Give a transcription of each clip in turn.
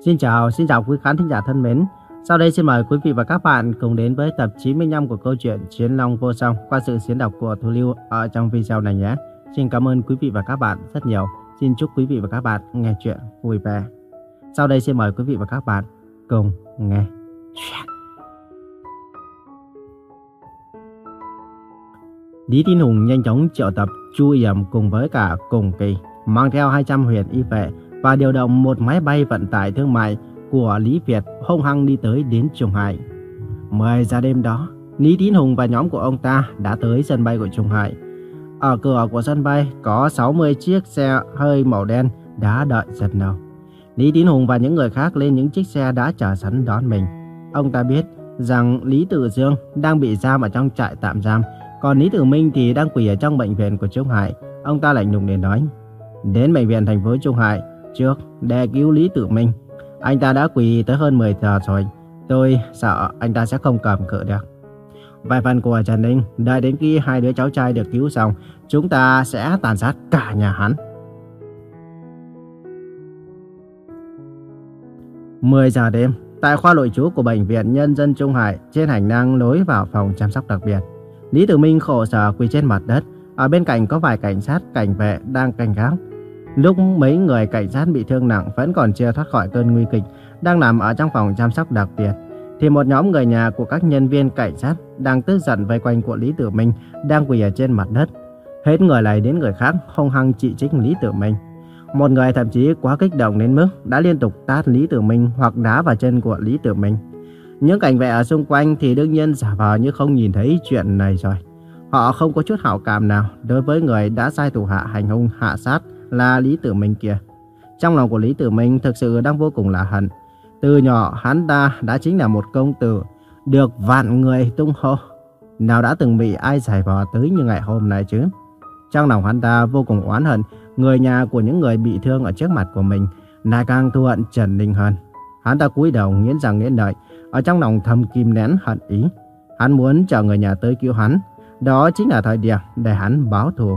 Xin chào, xin chào quý khán thính giả thân mến. Sau đây xin mời quý vị và các bạn cùng đến với tập 95 của câu chuyện Chiến Long Vô Song qua sự diễn đọc của Thu Lưu ở trong video này nhé. Xin cảm ơn quý vị và các bạn rất nhiều. Xin chúc quý vị và các bạn nghe chuyện vui vẻ. Sau đây xin mời quý vị và các bạn cùng nghe chuyện. Lý Tín Hùng nhanh chóng triệu tập Chu Yểm cùng với cả Cùng Kỳ, mang theo 200 huyền y vệ và điều động một máy bay vận tải thương mại của Lý Việt hung hăng đi tới đến Trung Hải. 10 giờ đêm đó, Lý Tín Hùng và nhóm của ông ta đã tới sân bay của Trung Hải. Ở cửa của sân bay có 60 chiếc xe hơi màu đen đã đợi rất lâu. Lý Tín Hùng và những người khác lên những chiếc xe đã chờ sẵn đón mình. Ông ta biết rằng Lý Tử Dương đang bị giam ở trong trại tạm giam, còn Lý Tử Minh thì đang quỳ ở trong bệnh viện của Trung Hải. Ông ta lạnh lùng để nói, đến bệnh viện thành phố Trung Hải trước để cứu Lý Tử Minh. Anh ta đã quỳ tới hơn 10 giờ rồi. Tôi sợ anh ta sẽ không cầm cự được. Vài phần của Trần Ninh, đợi đến khi hai đứa cháu trai được cứu xong, chúng ta sẽ tàn sát cả nhà hắn. 10 giờ đêm, tại khoa nội trú của Bệnh viện Nhân dân Trung Hải, trên hành lang lối vào phòng chăm sóc đặc biệt. Lý Tử Minh khổ sở quỳ trên mặt đất, ở bên cạnh có vài cảnh sát, cảnh vệ đang canh gác. Lúc mấy người cảnh sát bị thương nặng vẫn còn chưa thoát khỏi cơn nguy kịch, đang nằm ở trong phòng chăm sóc đặc biệt, thì một nhóm người nhà của các nhân viên cảnh sát đang tức giận vây quanh của Lý Tử Minh đang quỳ ở trên mặt đất. Hết người này đến người khác hung hăng chỉ trích Lý Tử Minh. Một người thậm chí quá kích động đến mức đã liên tục tát Lý Tử Minh hoặc đá vào chân của Lý Tử Minh. Những cảnh vệ ở xung quanh thì đương nhiên giả vờ như không nhìn thấy chuyện này rồi. Họ không có chút hảo cảm nào đối với người đã sai thủ hạ hành hung hạ sát là Lý Tử Minh kia. Trong lòng của Lý Tử Minh thực sự đang vô cùng là hận. Từ nhỏ hắn ta đã chính là một công tử, được vạn người tung hô. Nào đã từng bị ai giải vò tới như ngày hôm nay chứ? Trong lòng hắn ta vô cùng oán hận người nhà của những người bị thương ở trước mặt của mình, lại càng thù hận Trần Ninh hơn. Hắn ta cúi đầu nghiến răng nghiến lợi, ở trong lòng thầm kim nén hận ý. Hắn muốn chờ người nhà tới cứu hắn, đó chính là thời điểm để hắn báo thù.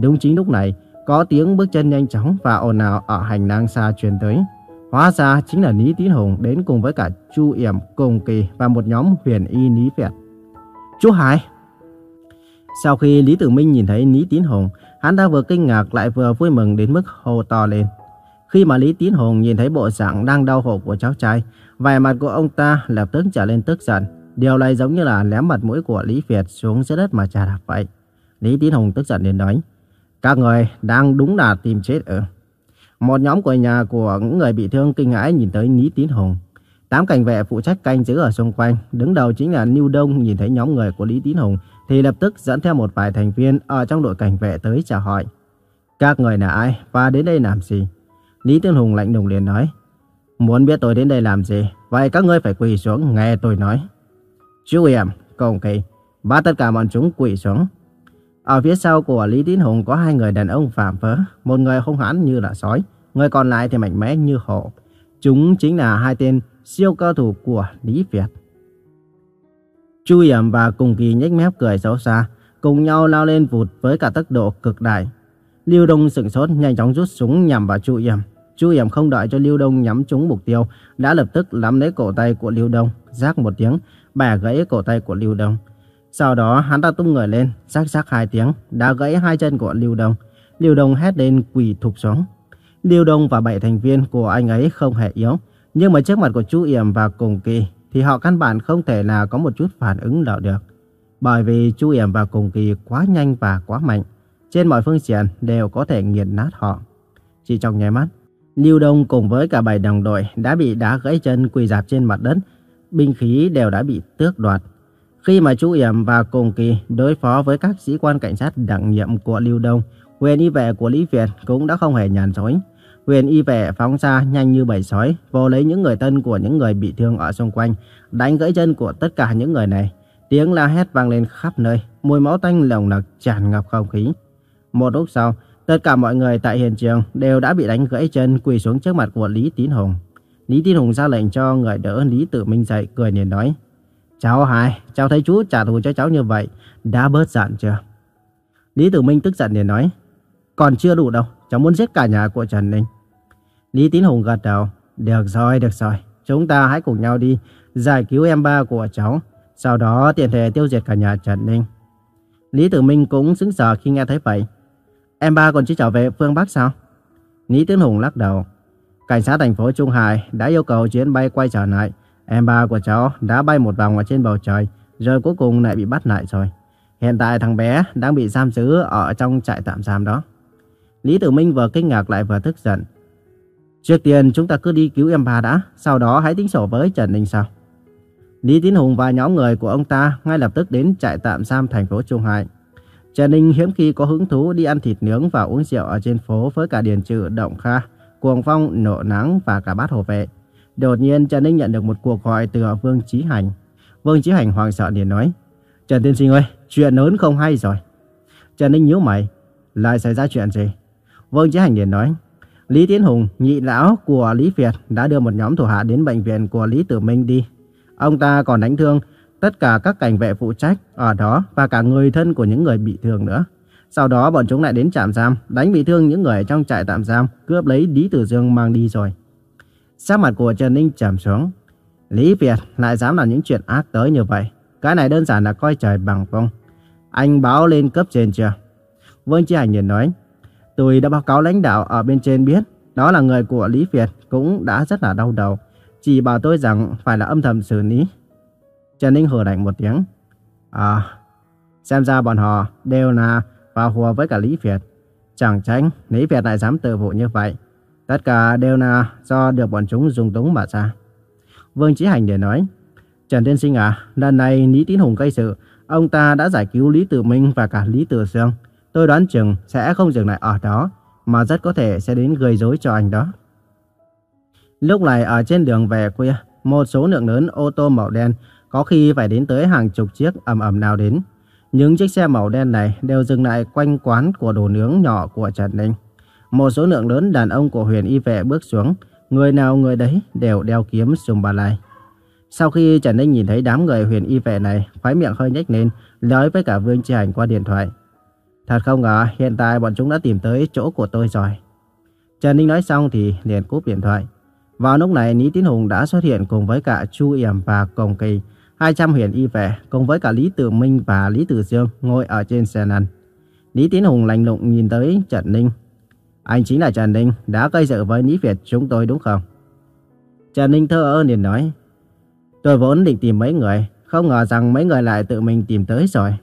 Đúng chính lúc này, có tiếng bước chân nhanh chóng và ồn ào ở hành lang xa truyền tới. Hóa ra chính là Lý Tín Hùng đến cùng với cả Chu Yểm, Cùng Kỳ và một nhóm huyền y Lý Việt. Chú Hải! Sau khi Lý Tử Minh nhìn thấy Lý Tín Hùng, hắn ta vừa kinh ngạc lại vừa vui mừng đến mức hô to lên. Khi mà Lý Tín Hùng nhìn thấy bộ dạng đang đau khổ của cháu trai, vẻ mặt của ông ta lập tức trở lên tức giận. Điều này giống như là lém mặt mũi của Lý Việt xuống dưới đất mà trà đạp vậy. Lý Tín Hùng tức giận đến nói. Các người đang đúng là tìm chết ở. Một nhóm của nhà của những người bị thương kinh hãi nhìn tới Lý Tín Hùng. Tám cảnh vệ phụ trách canh giữ ở xung quanh, đứng đầu chính là Niu Đông nhìn thấy nhóm người của Lý Tín Hùng thì lập tức dẫn theo một vài thành viên ở trong đội cảnh vệ tới chào hỏi. Các người là ai và đến đây làm gì? Lý Tín Hùng lạnh lùng liền nói. Muốn biết tôi đến đây làm gì, vậy các ngươi phải quỳ xuống nghe tôi nói. Chú em, công kỳ, bắt tất cả bọn chúng quỳ xuống. Ở phía sau của Lý Tín Hùng có hai người đàn ông phạm vỡ, một người hung hãn như là sói, người còn lại thì mạnh mẽ như hổ. Chúng chính là hai tên siêu cao thủ của Lý Việt. Chu Yểm và Cùng Kỳ nhếch mép cười xấu xa, cùng nhau lao lên vụt với cả tốc độ cực đại. Lưu Đông sững sốt nhanh chóng rút súng nhằm vào Chu Yểm. Chu Yểm không đợi cho Lưu Đông nhắm trúng mục tiêu, đã lập tức nắm lấy cổ tay của Lưu Đông, rác một tiếng, bẻ gãy cổ tay của Lưu Đông. Sau đó hắn ta tung người lên, rắc rắc hai tiếng, đã gãy hai chân của Lưu Đông. Lưu Đông hét lên quỳ thụp xuống. Lưu Đông và bảy thành viên của anh ấy không hề yếu, nhưng mà trước mặt của Chu Yểm và Cùng Kỳ thì họ căn bản không thể nào có một chút phản ứng nào được. Bởi vì Chu Yểm và Cùng Kỳ quá nhanh và quá mạnh, trên mọi phương diện đều có thể nghiền nát họ. Chỉ trong nháy mắt, Lưu Đông cùng với cả bảy đồng đội đã bị đá gãy chân quỳ dạp trên mặt đất, binh khí đều đã bị tước đoạt. Khi mà Chu Yểm và Cùng Kỳ đối phó với các sĩ quan cảnh sát đặc nhiệm của Lưu Đông, huyền y vệ của Lý Việt cũng đã không hề nhàn rỗi. Huyền y vệ phóng ra nhanh như bầy sói, vô lấy những người thân của những người bị thương ở xung quanh, đánh gãy chân của tất cả những người này. Tiếng la hét vang lên khắp nơi, mùi máu tanh lồng nặc tràn ngập không khí. Một lúc sau, tất cả mọi người tại hiện trường đều đã bị đánh gãy chân quỳ xuống trước mặt của Lý Tín Hùng. Lý Tín Hùng ra lệnh cho người đỡ Lý Tử Minh dậy, cười liền nói. Cháu Hải, cháu thấy chú trả thù cho cháu như vậy, đã bớt giận chưa? Lý Tử Minh tức giận để nói. Còn chưa đủ đâu, cháu muốn giết cả nhà của Trần Ninh. Lý Tín Hùng gật đầu, Được rồi, được rồi. Chúng ta hãy cùng nhau đi giải cứu em ba của cháu. Sau đó tiện thể tiêu diệt cả nhà Trần Ninh. Lý Tử Minh cũng sững sờ khi nghe thấy vậy. Em ba còn chưa trở về phương Bắc sao? Lý Tiến Hùng lắc đầu. Cảnh sát thành phố Trung Hải đã yêu cầu chuyến bay quay trở lại. Em ba của cháu đã bay một vòng ở trên bầu trời, rồi cuối cùng lại bị bắt lại rồi. Hiện tại thằng bé đang bị giam giữ ở trong trại tạm giam đó. Lý Tử Minh vừa kinh ngạc lại vừa tức giận. Trước tiên chúng ta cứ đi cứu em ba đã, sau đó hãy tính sổ với Trần Ninh sau. Lý Tiến Hùng và nhóm người của ông ta ngay lập tức đến trại tạm giam thành phố Trung Hải. Trần Ninh hiếm khi có hứng thú đi ăn thịt nướng và uống rượu ở trên phố với cả Điền Trự, Động Kha, Cuồng Phong, Nộ Nắng và cả bát hồ vệ. Đột nhiên Trần Ninh nhận được một cuộc gọi từ Vương Chí Hành. Vương Chí Hành hoảng sợ liền nói, Trần Tiên Sinh ơi, chuyện lớn không hay rồi. Trần Ninh nhíu mày, lại xảy ra chuyện gì? Vương Chí Hành liền nói, Lý Tiến Hùng, nhị lão của Lý Việt đã đưa một nhóm thủ hạ đến bệnh viện của Lý Tử Minh đi. Ông ta còn đánh thương tất cả các cảnh vệ phụ trách ở đó và cả người thân của những người bị thương nữa. Sau đó bọn chúng lại đến trạm giam, đánh bị thương những người trong trại tạm giam, cướp lấy Lý Tử Dương mang đi rồi. Sắc mặt của Trần Ninh trầm xuống. Lý Việt lại dám làm những chuyện ác tới như vậy. Cái này đơn giản là coi trời bằng vung. Anh báo lên cấp trên chưa? Vương Chi Hành liền nói. Tôi đã báo cáo lãnh đạo ở bên trên biết. Đó là người của Lý Việt cũng đã rất là đau đầu. Chỉ bảo tôi rằng phải là âm thầm xử lý. Trần Ninh hừ lạnh một tiếng. À, xem ra bọn họ đều là vào hùa với cả Lý Việt. Chẳng tránh Lý Việt lại dám tự vụ như vậy. Tất cả đều là do được bọn chúng dùng túng mà ra. Vương Chí Hành để nói. Trần Tiên Sinh à, lần này Lý Tín Hùng gây sự, ông ta đã giải cứu Lý Tử Minh và cả Lý Tử Dương. Tôi đoán chừng sẽ không dừng lại ở đó, mà rất có thể sẽ đến gây rối cho anh đó. Lúc này ở trên đường về khuya, một số lượng lớn ô tô màu đen có khi phải đến tới hàng chục chiếc ầm ầm nào đến. Những chiếc xe màu đen này đều dừng lại quanh quán của đồ nướng nhỏ của Trần Ninh. Một số lượng lớn đàn ông của huyền y vệ bước xuống, người nào người đấy đều đeo kiếm sùng bà lai. Sau khi Trần Ninh nhìn thấy đám người huyền y vệ này, khóe miệng hơi nhếch lên, nói với cả Vương Chi Hành qua điện thoại. Thật không ngờ hiện tại bọn chúng đã tìm tới chỗ của tôi rồi. Trần Ninh nói xong thì liền cúp điện thoại. Vào lúc này Lý Tín Hùng đã xuất hiện cùng với cả Chu Yểm và Cồng Kỳ, 200 huyền y vệ cùng với cả Lý Tử Minh và Lý Tử Dương ngồi ở trên xe lăn. Lý Tín Hùng lạnh lùng nhìn tới Trần Ninh. Anh chính là Trần Ninh đã gây sự với Lý Việt chúng tôi đúng không? Trần Ninh thơ ơ liền nói. Tôi vốn định tìm mấy người, không ngờ rằng mấy người lại tự mình tìm tới rồi.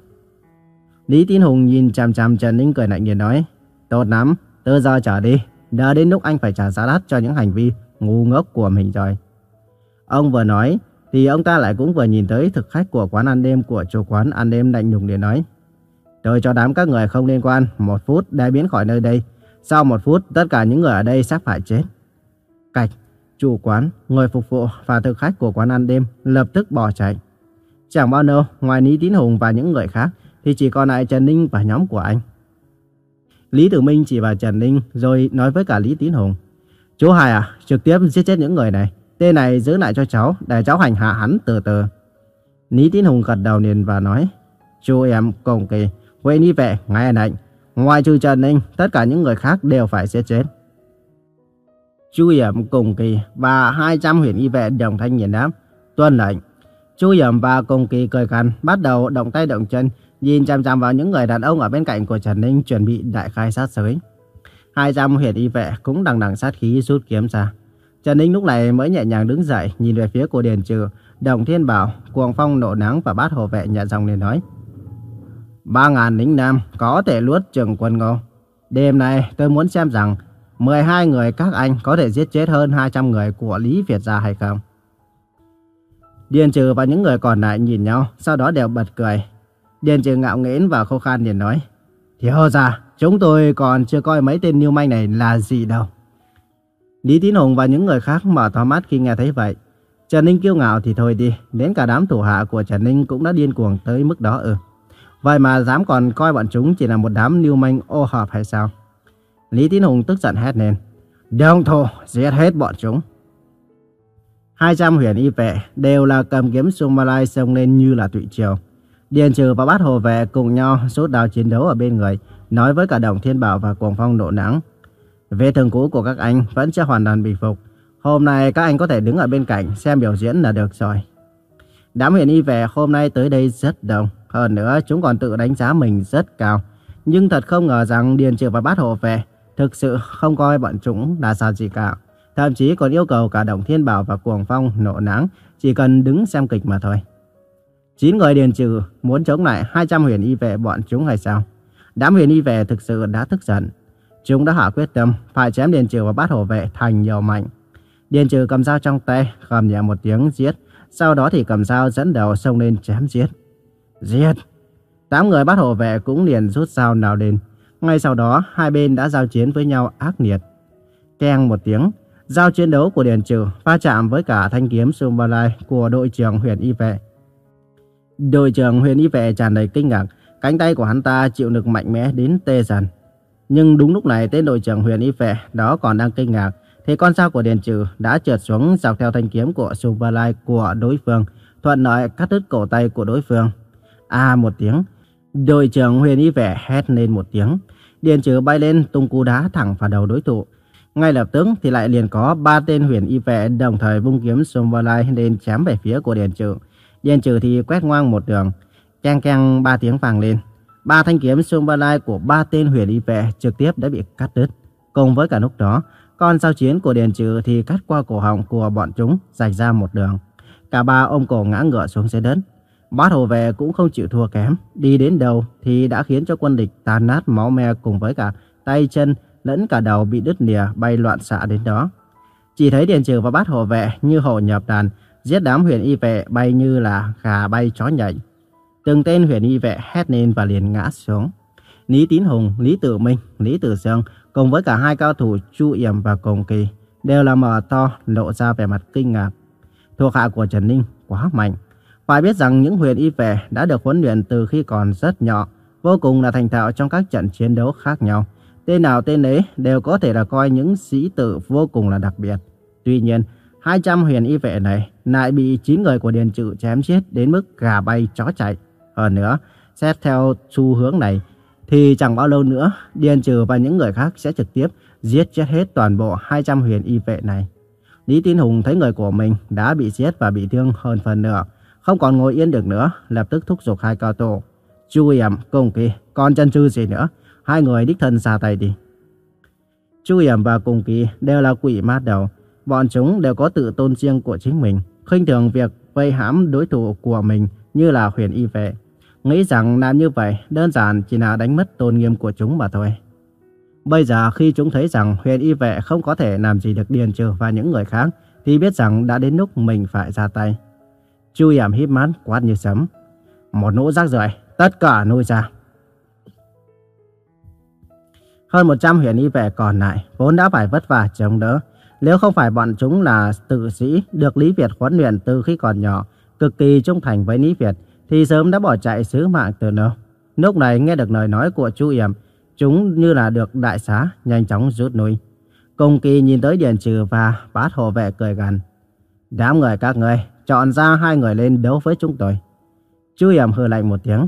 Lý Tín Hùng nhìn chằm chằm Trần Ninh cười lạnh liền nói. Tốt lắm, từ giờ trở đi, đã đến lúc anh phải trả giá đắt cho những hành vi ngu ngốc của mình rồi. Ông vừa nói, thì ông ta lại cũng vừa nhìn tới thực khách của quán ăn đêm của chủ quán ăn đêm lạnh nhùng để nói. Tôi cho đám các người không liên quan một phút để biến khỏi nơi đây. Sau một phút, tất cả những người ở đây sắp phải chết. Cạch, chủ quán, người phục vụ và thực khách của quán ăn đêm lập tức bỏ chạy. Chẳng bao lâu, ngoài Lý Tín Hùng và những người khác, thì chỉ còn lại Trần Ninh và nhóm của anh. Lý Tử Minh chỉ vào Trần Ninh rồi nói với cả Lý Tín Hùng. Chú Hải à, trực tiếp giết chết những người này. Tên này giữ lại cho cháu, để cháu hành hạ hắn từ từ. Lý Tín Hùng gật đầu liền và nói. Chú em cùng kỳ, quên đi vệ, ngay anh anh. Ngoài trừ Trần Ninh, tất cả những người khác đều phải giết chết. Chu yểm cùng kỳ và 200 huyền y vệ đồng thanh nhìn đáp. Tuân lệnh. Chu yểm và cùng kỳ cười khăn, bắt đầu động tay động chân, nhìn chăm chăm vào những người đàn ông ở bên cạnh của Trần Ninh chuẩn bị đại khai sát giới. 200 huyền y vệ cũng đằng đằng sát khí rút kiếm ra. Trần Ninh lúc này mới nhẹ nhàng đứng dậy, nhìn về phía của Điền Trừ, Đồng Thiên Bảo, Cuồng Phong nộ nắng và bát hộ vệ nhẹ dòng lên nói. Ba ngàn lính nam có thể luốt trường quân ngô. Đêm nay tôi muốn xem rằng 12 người các anh có thể giết chết hơn 200 người của Lý Việt gia hay không. Điền Trừ và những người còn lại nhìn nhau, sau đó đều bật cười. Điền Trừ ngạo nghễ và khô khan liền nói. Thiếu ra, chúng tôi còn chưa coi mấy tên lưu manh này là gì đâu. Lý Tín Hùng và những người khác mở to mắt khi nghe thấy vậy. Trần Ninh kiêu ngạo thì thôi đi, đến cả đám thủ hạ của Trần Ninh cũng đã điên cuồng tới mức đó ừ. Vậy mà dám còn coi bọn chúng chỉ là một đám lưu manh ô hợp hay sao? Lý Tín Hùng tức giận hét lên. Đông thô, giết hết bọn chúng. 200 huyền y vệ đều là cầm kiếm sung malai xông lên như là tụy triều. Điền trừ và bát hồ vệ cùng nhau rút đao chiến đấu ở bên người, nói với cả đồng thiên bảo và cuồng phong nộ nắng. Về thường cũ của các anh vẫn chưa hoàn toàn bình phục. Hôm nay các anh có thể đứng ở bên cạnh xem biểu diễn là được rồi. Đám huyền y vệ hôm nay tới đây rất đông. Hơn nữa chúng còn tự đánh giá mình rất cao. Nhưng thật không ngờ rằng Điền Trừ và Bát Hộ về thực sự không coi bọn chúng là sao gì cả. Thậm chí còn yêu cầu cả Đồng Thiên Bảo và Cuồng Phong nộ nắng chỉ cần đứng xem kịch mà thôi. Chín người Điền Trừ muốn chống lại 200 huyền y vệ bọn chúng hay sao? Đám huyền y vệ thực sự đã tức giận. Chúng đã hạ quyết tâm phải chém Điền Trừ và Bát Hộ vệ thành nhiều mạnh. Điền Trừ cầm dao trong tay, gầm nhẹ một tiếng giết. Sau đó thì cầm dao dẫn đầu xông lên chém giết. Giết! Tám người bắt hộ vệ cũng liền rút dao nào lên. Ngay sau đó, hai bên đã giao chiến với nhau ác liệt. Keng một tiếng, giao chiến đấu của Điền Trừ va chạm với cả thanh kiếm Sumbalai của đội trưởng huyền y vệ. Đội trưởng huyền y vệ tràn đầy kinh ngạc, cánh tay của hắn ta chịu lực mạnh mẽ đến tê dần. Nhưng đúng lúc này tên đội trưởng huyền y vệ đó còn đang kinh ngạc, thì con dao của Điền Trừ đã trượt xuống dọc theo thanh kiếm của Sumbalai của đối phương, thuận lợi cắt đứt cổ tay của đối phương. A một tiếng, đội trưởng huyền y vệ hét lên một tiếng, Điền Trừ bay lên tung cú đá thẳng vào đầu đối thủ. Ngay lập tức thì lại liền có ba tên huyền y vệ đồng thời vung kiếm Sumbalai lên chém về phía của Điền Trừ. Điền Trừ thì quét ngoang một đường, keng keng ba tiếng vang lên. Ba thanh kiếm Sumbalai của ba tên huyền y vệ trực tiếp đã bị cắt đứt. Cùng với cả lúc đó, con dao chiến của Điền Trừ thì cắt qua cổ họng của bọn chúng, rạch ra một đường. Cả ba ôm cổ ngã ngựa xuống dưới đất. Bát hồ vệ cũng không chịu thua kém, đi đến đâu thì đã khiến cho quân địch tàn nát máu me cùng với cả tay chân lẫn cả đầu bị đứt lìa bay loạn xạ đến đó. Chỉ thấy Điền Trừ và bát hồ vệ như hổ nhập đàn, giết đám huyền y vệ bay như là gà bay chó nhảy. Từng tên huyền y vệ hét lên và liền ngã xuống. Lý Tín Hùng, Lý Tử Minh, Lý Tử Dương cùng với cả hai cao thủ Chu Yểm và Cồng Kỳ đều là mở to lộ ra vẻ mặt kinh ngạc. Thuộc hạ của Trần Ninh quá mạnh. Phải biết rằng những huyền y vệ đã được huấn luyện từ khi còn rất nhỏ, vô cùng là thành thạo trong các trận chiến đấu khác nhau. Tên nào tên ấy đều có thể là coi những sĩ tử vô cùng là đặc biệt. Tuy nhiên, 200 huyền y vệ này lại bị 9 người của Điền Trự chém chết đến mức gà bay chó chạy. Hơn nữa, xét theo xu hướng này, thì chẳng bao lâu nữa, Điền Trừ và những người khác sẽ trực tiếp giết chết hết toàn bộ 200 huyền y vệ này. Lý Tín Hùng thấy người của mình đã bị giết và bị thương hơn phần nửa, không còn ngồi yên được nữa, lập tức thúc giục hai cao tổ. Chu Yểm, cùng Kỳ, còn chân chư gì nữa, hai người đích thân ra tay đi. Chu Yểm và cùng Kỳ đều là quỷ mát đầu, bọn chúng đều có tự tôn riêng của chính mình, khinh thường việc vây hãm đối thủ của mình như là huyền y vệ. Nghĩ rằng làm như vậy đơn giản chỉ là đánh mất tôn nghiêm của chúng mà thôi. Bây giờ khi chúng thấy rằng huyền y vệ không có thể làm gì được Điền Trừ và những người khác, thì biết rằng đã đến lúc mình phải ra tay. Chu Yểm híp mắt quát như sấm. Một nỗ rác rưởi, tất cả nuôi ra. Hơn 100 huyền y vệ còn lại vốn đã phải vất vả chống đỡ. Nếu không phải bọn chúng là tự sĩ được Lý Việt huấn luyện từ khi còn nhỏ, cực kỳ trung thành với Lý Việt, thì sớm đã bỏ chạy sứ mạng từ lâu. Lúc này nghe được lời nói của chú Yểm, chúng như là được đại xá, nhanh chóng rút lui. công kỳ nhìn tới Điền Trừ và bát hộ vệ cười gằn. Đám người các người, chọn ra hai người lên đấu với chúng tôi. chú Yểm hừ lạnh một tiếng.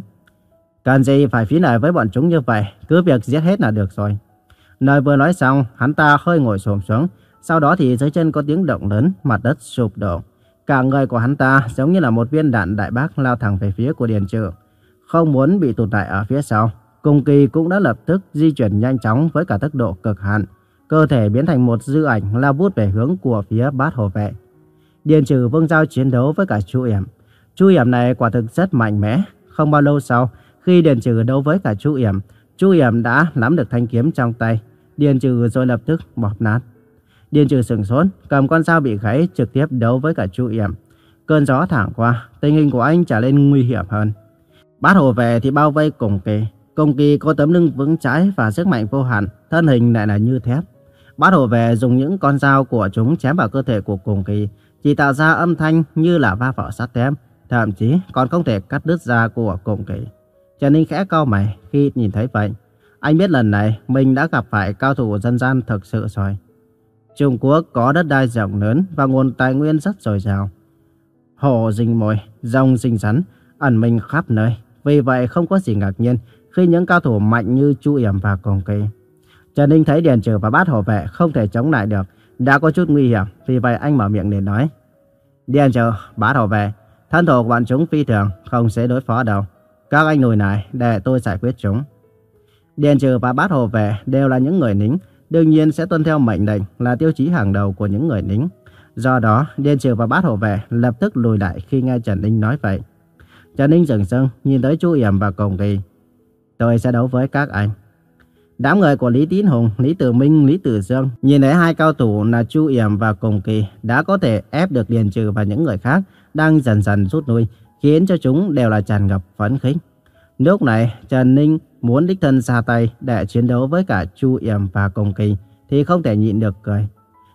Cần gì phải phí lời với bọn chúng như vậy, cứ việc giết hết là được rồi. Lời vừa nói xong, hắn ta hơi ngồi xổm xuống, sau đó thì dưới chân có tiếng động lớn, mặt đất sụp đổ. Cả người của hắn ta giống như là một viên đạn đại bác lao thẳng về phía của Điền Trừ. Không muốn bị tụt lại ở phía sau, Cùng Kỳ cũng đã lập tức di chuyển nhanh chóng với cả tốc độ cực hạn. Cơ thể biến thành một dư ảnh lao vút về hướng của phía bát hồ vệ. Điền Trừ vung dao chiến đấu với cả Chu Yểm. Chu Yểm này quả thực rất mạnh mẽ. Không bao lâu sau, khi Điền Trừ đấu với cả Chu Yểm, Chu Yểm đã nắm được thanh kiếm trong tay. Điền Trừ rồi lập tức bóp nát. Điền trừ sừng sốt, cầm con dao bị gãy trực tiếp đấu với cả Chu Yểm. Cơn gió thẳng qua, tình hình của anh trở nên nguy hiểm hơn. Bát hồ về thì bao vây cùng kỳ. Cùng kỳ có tấm lưng vững chãi và sức mạnh vô hạn, thân hình lại là như thép. Bát hồ về dùng những con dao của chúng chém vào cơ thể của cùng kỳ, chỉ tạo ra âm thanh như là va vào sắt thép, thậm chí còn không thể cắt đứt da của cùng kỳ. Trần Ninh khẽ cau mày khi nhìn thấy vậy. Anh biết lần này mình đã gặp phải cao thủ dân gian thực sự rồi. Trung Quốc có đất đai rộng lớn và nguồn tài nguyên rất dồi dào. Hồ rình mồi, rồng rình rắn, ẩn mình khắp nơi. Vì vậy không có gì ngạc nhiên khi những cao thủ mạnh như Chu Yểm và Cổng Kỳ. Trần Ninh thấy Điền Trừ và Bát Hổ Vệ không thể chống lại được, đã có chút nguy hiểm, vì vậy anh mở miệng để nói. Điền Trừ, bát hộ vệ, thân thủ của bọn chúng phi thường, không sẽ đối phó đâu. Các anh lùi này để tôi giải quyết chúng. Điền trừ và bát hộ vệ đều là những người nính, đương nhiên sẽ tuân theo mệnh lệnh là tiêu chí hàng đầu của những người lính. Do đó, Điền trừ và bát hộ vệ lập tức lùi lại khi nghe Trần Ninh nói vậy. Trần Ninh dừng dưng nhìn tới Chu Yểm và Cổng Kỳ. Tôi sẽ đấu với các anh. Đám người của Lý Tín Hùng, Lý Tử Minh, Lý Tử Dương nhìn thấy hai cao thủ là Chu Yểm và Cổng Kỳ đã có thể ép được Điền Trừ và những người khác đang dần dần rút lui, khiến cho chúng đều là tràn ngập phấn khích. Lúc này, Trần Ninh muốn đích thân ra tay để chiến đấu với cả Chu Yểm và Công Kỳ thì không thể nhịn được cười.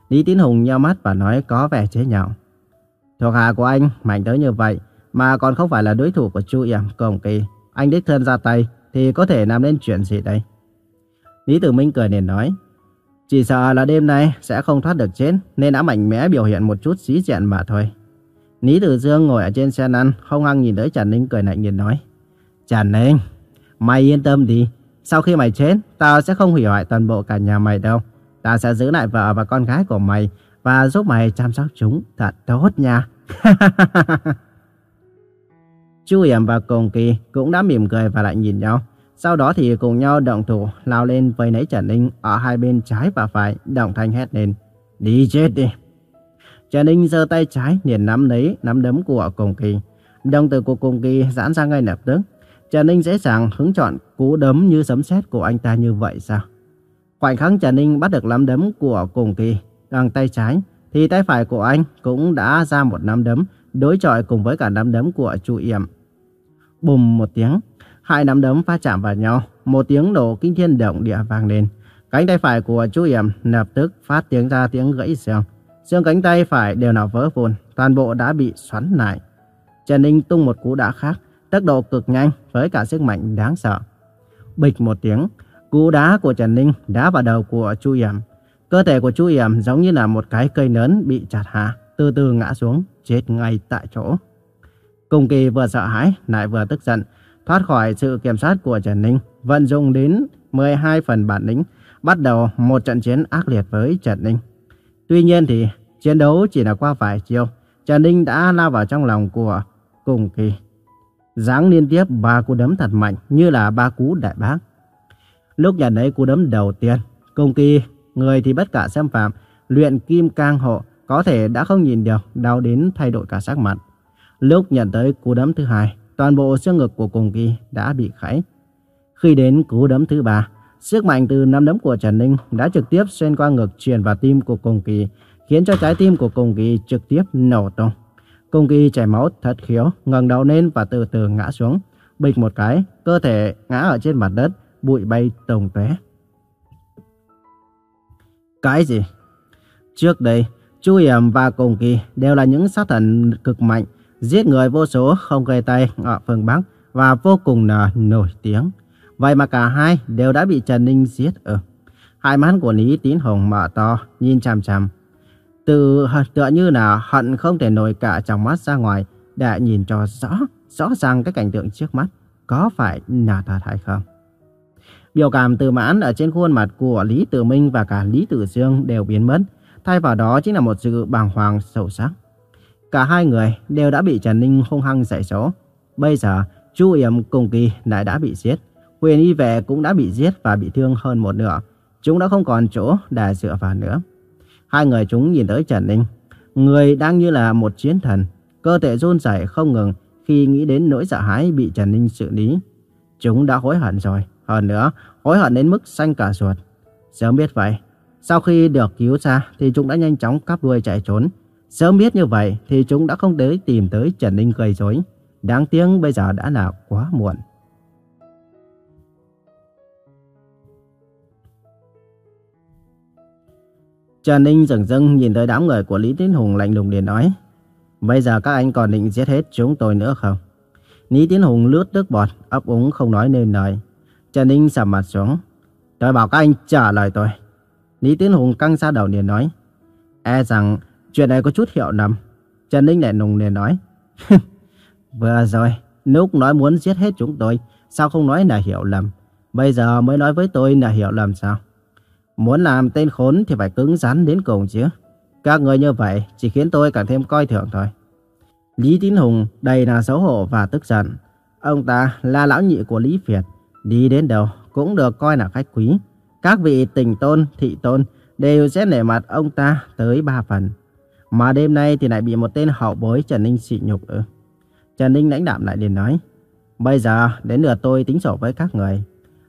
Lý Tín Hùng nheo mắt và nói có vẻ chế nhạo. Thuộc hạ của anh mạnh tới như vậy mà còn không phải là đối thủ của Chu Yểm, Công Kỳ. Anh đích thân ra tay thì có thể làm nên chuyện gì đây? Lý Tử Minh cười liền nói. Chỉ sợ là đêm nay sẽ không thoát được chết nên đã mạnh mẽ biểu hiện một chút xí diện mà thôi. Lý Tử Dương ngồi ở trên xe lăn, không ăn nhìn tới Trần Ninh cười lạnh nhìn nói. Trần Ninh, mày yên tâm đi. Sau khi mày chết, tao sẽ không hủy hoại toàn bộ cả nhà mày đâu. Tao sẽ giữ lại vợ và con gái của mày và giúp mày chăm sóc chúng thật tốt nha. Chu Yểm và Cùng Kỳ cũng đã mỉm cười và lại nhìn nhau. Sau đó thì cùng nhau động thủ lao lên với nấy Trần Ninh ở hai bên trái và phải, động thanh hét lên. Đi chết đi! Trần Ninh giơ tay trái liền nắm lấy nắm đấm của Cùng Kỳ. Đồng tử của Cùng Kỳ giãn ra ngay lập tức. Trần Ninh dễ dàng hứng chọn cú đấm như sấm sét của anh ta như vậy sao? Khoảnh khắc Trần Ninh bắt được nắm đấm của Cùng Kỳ bằng tay trái, thì tay phải của anh cũng đã ra một nắm đấm đối chọi cùng với cả nắm đấm của Chu Yểm. Bùm một tiếng, hai nắm đấm va chạm vào nhau, một tiếng nổ kinh thiên động địa vang lên. Cánh tay phải của Chu Yểm lập tức phát tiếng ra tiếng gãy xương. Xương cánh tay phải đều nào vỡ vụn, toàn bộ đã bị xoắn lại. Trần Ninh tung một cú đá khác, tốc độ cực nhanh với cả sức mạnh đáng sợ. Bịch một tiếng, cú đá của Trần Ninh đá vào đầu của Chu Yểm. Cơ thể của Chu Yểm giống như là một cái cây lớn bị chặt hạ, từ từ ngã xuống, chết ngay tại chỗ. Cùng kỳ vừa sợ hãi, lại vừa tức giận, thoát khỏi sự kiểm soát của Trần Ninh, vận dụng đến 12 phần bản lĩnh, bắt đầu một trận chiến ác liệt với Trần Ninh. Tuy nhiên thì chiến đấu chỉ là qua vài chiêu, Trần Ninh đã lao vào trong lòng của Cùng Kỳ. Giáng liên tiếp ba cú đấm thật mạnh như là ba cú đại bác. Lúc nhận lấy cú đấm đầu tiên, công Kỳ, người thì bất cả xem phạm, luyện kim cang hộ, có thể đã không nhìn được, đau đến thay đổi cả sắc mặt. Lúc nhận tới cú đấm thứ hai, toàn bộ xương ngực của Cùng Kỳ đã bị khảy. Khi đến cú đấm thứ ba, sức mạnh từ nắm đấm của Trần Ninh đã trực tiếp xuyên qua ngực truyền vào tim của Cùng Kỳ, khiến cho trái tim của Cùng Kỳ trực tiếp nổ tung. Cùng Kỳ chảy máu thật khiếu, ngẩng đầu lên và từ từ ngã xuống. Bịch một cái, cơ thể ngã ở trên mặt đất, bụi bay tồng tóe. Cái gì? Trước đây, Chu yểm và Cùng Kỳ đều là những sát thần cực mạnh, giết người vô số không gây tay ở phương Bắc và vô cùng là nổi tiếng. Vậy mà cả hai đều đã bị Trần Ninh giết ở. Hai mắt của Lý Tín Hồng mở to, nhìn chằm chằm. Từ tựa như là hận không thể nổi cả trong mắt ra ngoài để nhìn cho rõ, rõ ràng cái cảnh tượng trước mắt có phải là thật hay không. Biểu cảm từ mãn ở trên khuôn mặt của Lý Tử Minh và cả Lý Tử Dương đều biến mất. Thay vào đó chính là một sự bàng hoàng sâu sắc. Cả hai người đều đã bị Trần Ninh hung hăng dạy dỗ. Bây giờ, Chu Yểm cùng kỳ lại đã bị giết. Huyền Y Vệ cũng đã bị giết và bị thương hơn một nửa. Chúng đã không còn chỗ để dựa vào nữa. Hai người chúng nhìn tới Trần Ninh. Người đang như là một chiến thần. Cơ thể run rẩy không ngừng khi nghĩ đến nỗi sợ hãi bị Trần Ninh xử lý. Chúng đã hối hận rồi. Hơn nữa, hối hận đến mức xanh cả ruột. Sớm biết vậy, sau khi được cứu ra thì chúng đã nhanh chóng cắp đuôi chạy trốn. Sớm biết như vậy thì chúng đã không tới tìm tới Trần Ninh gây rối. Đáng tiếc bây giờ đã là quá muộn. Trần Ninh dừng dưng nhìn tới đám người của Lý Tiến Hùng lạnh lùng liền nói. Bây giờ các anh còn định giết hết chúng tôi nữa không? Lý Tiến Hùng lướt nước bọt, ấp úng không nói nên lời. Trần Ninh sầm mặt xuống. Tôi bảo các anh trả lời tôi. Lý Tiến Hùng căng ra đầu liền nói. E rằng chuyện này có chút hiệu lầm. Trần Ninh lại nùng liền nói. Vừa rồi, lúc nói muốn giết hết chúng tôi, sao không nói là hiểu lầm? Bây giờ mới nói với tôi là hiểu lầm sao? Muốn làm tên khốn thì phải cứng rắn đến cùng chứ. Các người như vậy chỉ khiến tôi càng thêm coi thường thôi. Lý Tín Hùng đầy là xấu hổ và tức giận. Ông ta là lão nhị của Lý Việt. Đi đến đâu cũng được coi là khách quý. Các vị tình tôn, thị tôn đều sẽ nể mặt ông ta tới ba phần. Mà đêm nay thì lại bị một tên hậu bối Trần Ninh xị nhục ư. Trần Ninh lãnh đạm lại liền nói. Bây giờ đến lượt tôi tính sổ với các người.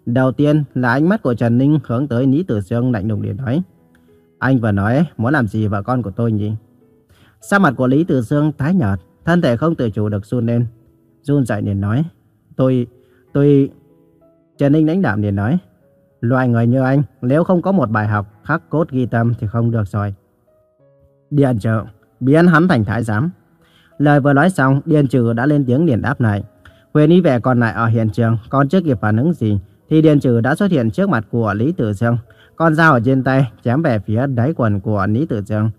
Đầu tiên là ánh mắt của Trần Ninh hướng tới Lý Tử Dương lạnh lùng để nói. Anh vừa nói muốn làm gì vợ con của tôi nhỉ? sao mặt của Lý Tử Dương tái nhợt, thân thể không tự chủ được run lên. Run dậy liền nói. Tôi, tôi... Trần Ninh đánh đạm liền nói. Loại người như anh, nếu không có một bài học khắc cốt ghi tâm thì không được rồi. Điện trợ, biến hắn thành thái giám. Lời vừa nói xong, Điền trừ đã lên tiếng liền đáp lại. Huyền y vệ còn lại ở hiện trường, còn chưa kịp phản ứng gì, thì Điền trừ đã xuất hiện trước mặt của Lý Tử Dương. Con dao ở trên tay chém về phía đáy quần của Lý Tử Dương.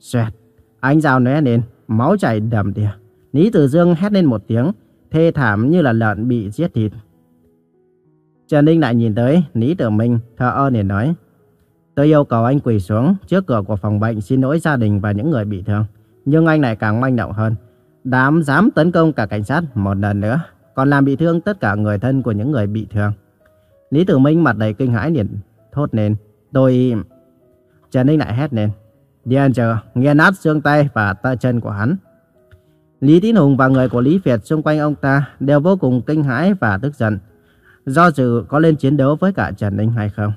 Xoẹt, ánh dao né lên, máu chảy đầm đìa. Lý Tử Dương hét lên một tiếng, thê thảm như là lợn bị giết thịt. Trần Ninh lại nhìn tới Lý Tử Minh, thở ơ để nói. Tôi yêu cầu anh quỳ xuống trước cửa của phòng bệnh xin lỗi gia đình và những người bị thương. Nhưng anh lại càng manh động hơn. Đám dám tấn công cả cảnh sát một lần nữa, còn làm bị thương tất cả người thân của những người bị thương. Lý Tử Minh mặt đầy kinh hãi liền thốt lên. Tôi... Trần Ninh lại hét lên. Điền chờ, nghe nát xương tay và tay chân của hắn. Lý Tín Hùng và người của Lý Việt xung quanh ông ta đều vô cùng kinh hãi và tức giận. Do dự có lên chiến đấu với cả Trần Ninh hay không.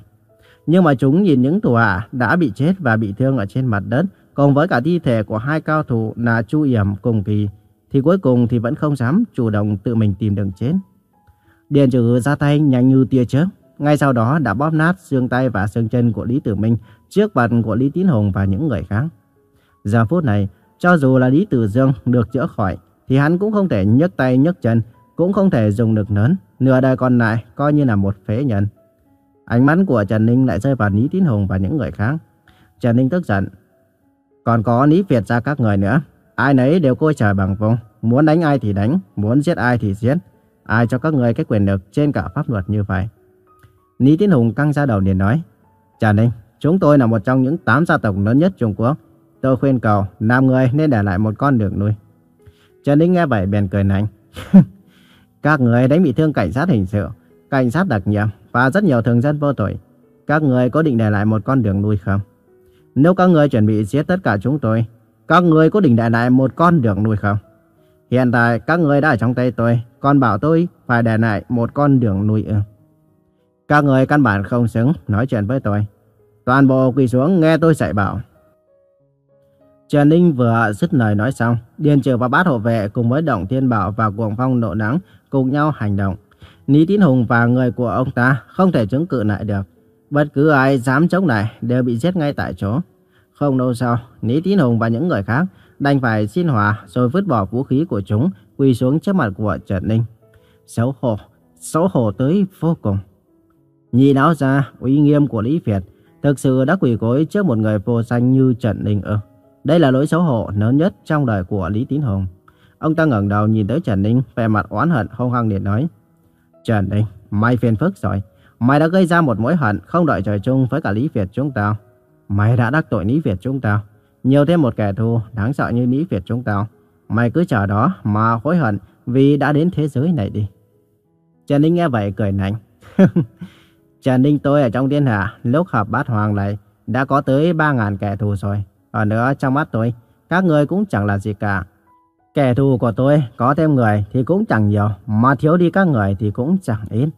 Nhưng mà chúng nhìn những thủ hạ đã bị chết và bị thương ở trên mặt đất, cùng với cả thi thể của hai cao thủ là Chu Yểm cùng kỳ, thì cuối cùng thì vẫn không dám chủ động tự mình tìm đường chết. Điền trừ ra tay nhanh như tia chớp, ngay sau đó đã bóp nát xương tay và xương chân của Lý Tử Minh trước mặt của Lý Tín Hùng và những người khác. Giờ phút này, cho dù là Lý Tử Dương được chữa khỏi, thì hắn cũng không thể nhấc tay nhấc chân, cũng không thể dùng được lớn, nửa đời còn lại coi như là một phế nhân. Ánh mắt của Trần Ninh lại rơi vào Lý Tín Hùng và những người khác. Trần Ninh tức giận. Còn có Lý Việt ra các người nữa. Ai nấy đều coi trời bằng vùng. Muốn đánh ai thì đánh, muốn giết ai thì giết. Ai cho các người cái quyền lực trên cả pháp luật như vậy. Lý Tiến Hùng căng ra đầu liền nói. Trần Ninh, chúng tôi là một trong những tám gia tộc lớn nhất Trung Quốc. Tôi khuyên cầu, nam người nên để lại một con đường nuôi. Trần Ninh nghe vậy bèn cười nảnh. các người đánh bị thương cảnh sát hình sự, cảnh sát đặc nhiệm và rất nhiều thường dân vô tội. Các người có định để lại một con đường nuôi không? Nếu các người chuẩn bị giết tất cả chúng tôi, các người có định để lại một con đường nuôi không? Hiện tại các người đã ở trong tay tôi, còn bảo tôi phải để lại một con đường nuôi. Các người căn bản không xứng nói chuyện với tôi. Toàn bộ quỳ xuống nghe tôi dạy bảo. Trần Ninh vừa dứt lời nói xong, Điền Trừ và bát hộ vệ cùng với Động Thiên Bảo và Cuồng Phong Nộ Nắng cùng nhau hành động. Lý Tín Hùng và người của ông ta không thể chống cự lại được. Bất cứ ai dám chống lại đều bị giết ngay tại chỗ. Không lâu sau, Lý Tín Hùng và những người khác đành phải xin hòa rồi vứt bỏ vũ khí của chúng quỳ xuống trước mặt của Trần Ninh. Xấu hổ, xấu hổ tới vô cùng. Nhìn áo ra, uy nghiêm của Lý Việt thực sự đã quỳ gối trước một người vô danh như Trần Ninh ư. Đây là lỗi xấu hổ lớn nhất trong đời của Lý Tín Hùng. Ông ta ngẩng đầu nhìn tới Trần Ninh, vẻ mặt oán hận hung hăng để nói. Trần Ninh, mày phiền phức rồi. Mày đã gây ra một mối hận không đợi trời chung với cả Lý Việt chúng tao. Mày đã đắc tội Lý Việt chúng tao. Nhiều thêm một kẻ thù đáng sợ như Lý Việt chúng tao. Mày cứ chờ đó mà hối hận vì đã đến thế giới này đi. Trần Ninh nghe vậy cười nảnh. Trần Ninh tôi ở trong thiên hạ lúc hợp bát hoàng này đã có tới 3.000 kẻ thù rồi. Ở nữa trong mắt tôi, các người cũng chẳng là gì cả. Kẻ thù của tôi có thêm người thì cũng chẳng nhiều, mà thiếu đi các người thì cũng chẳng ít.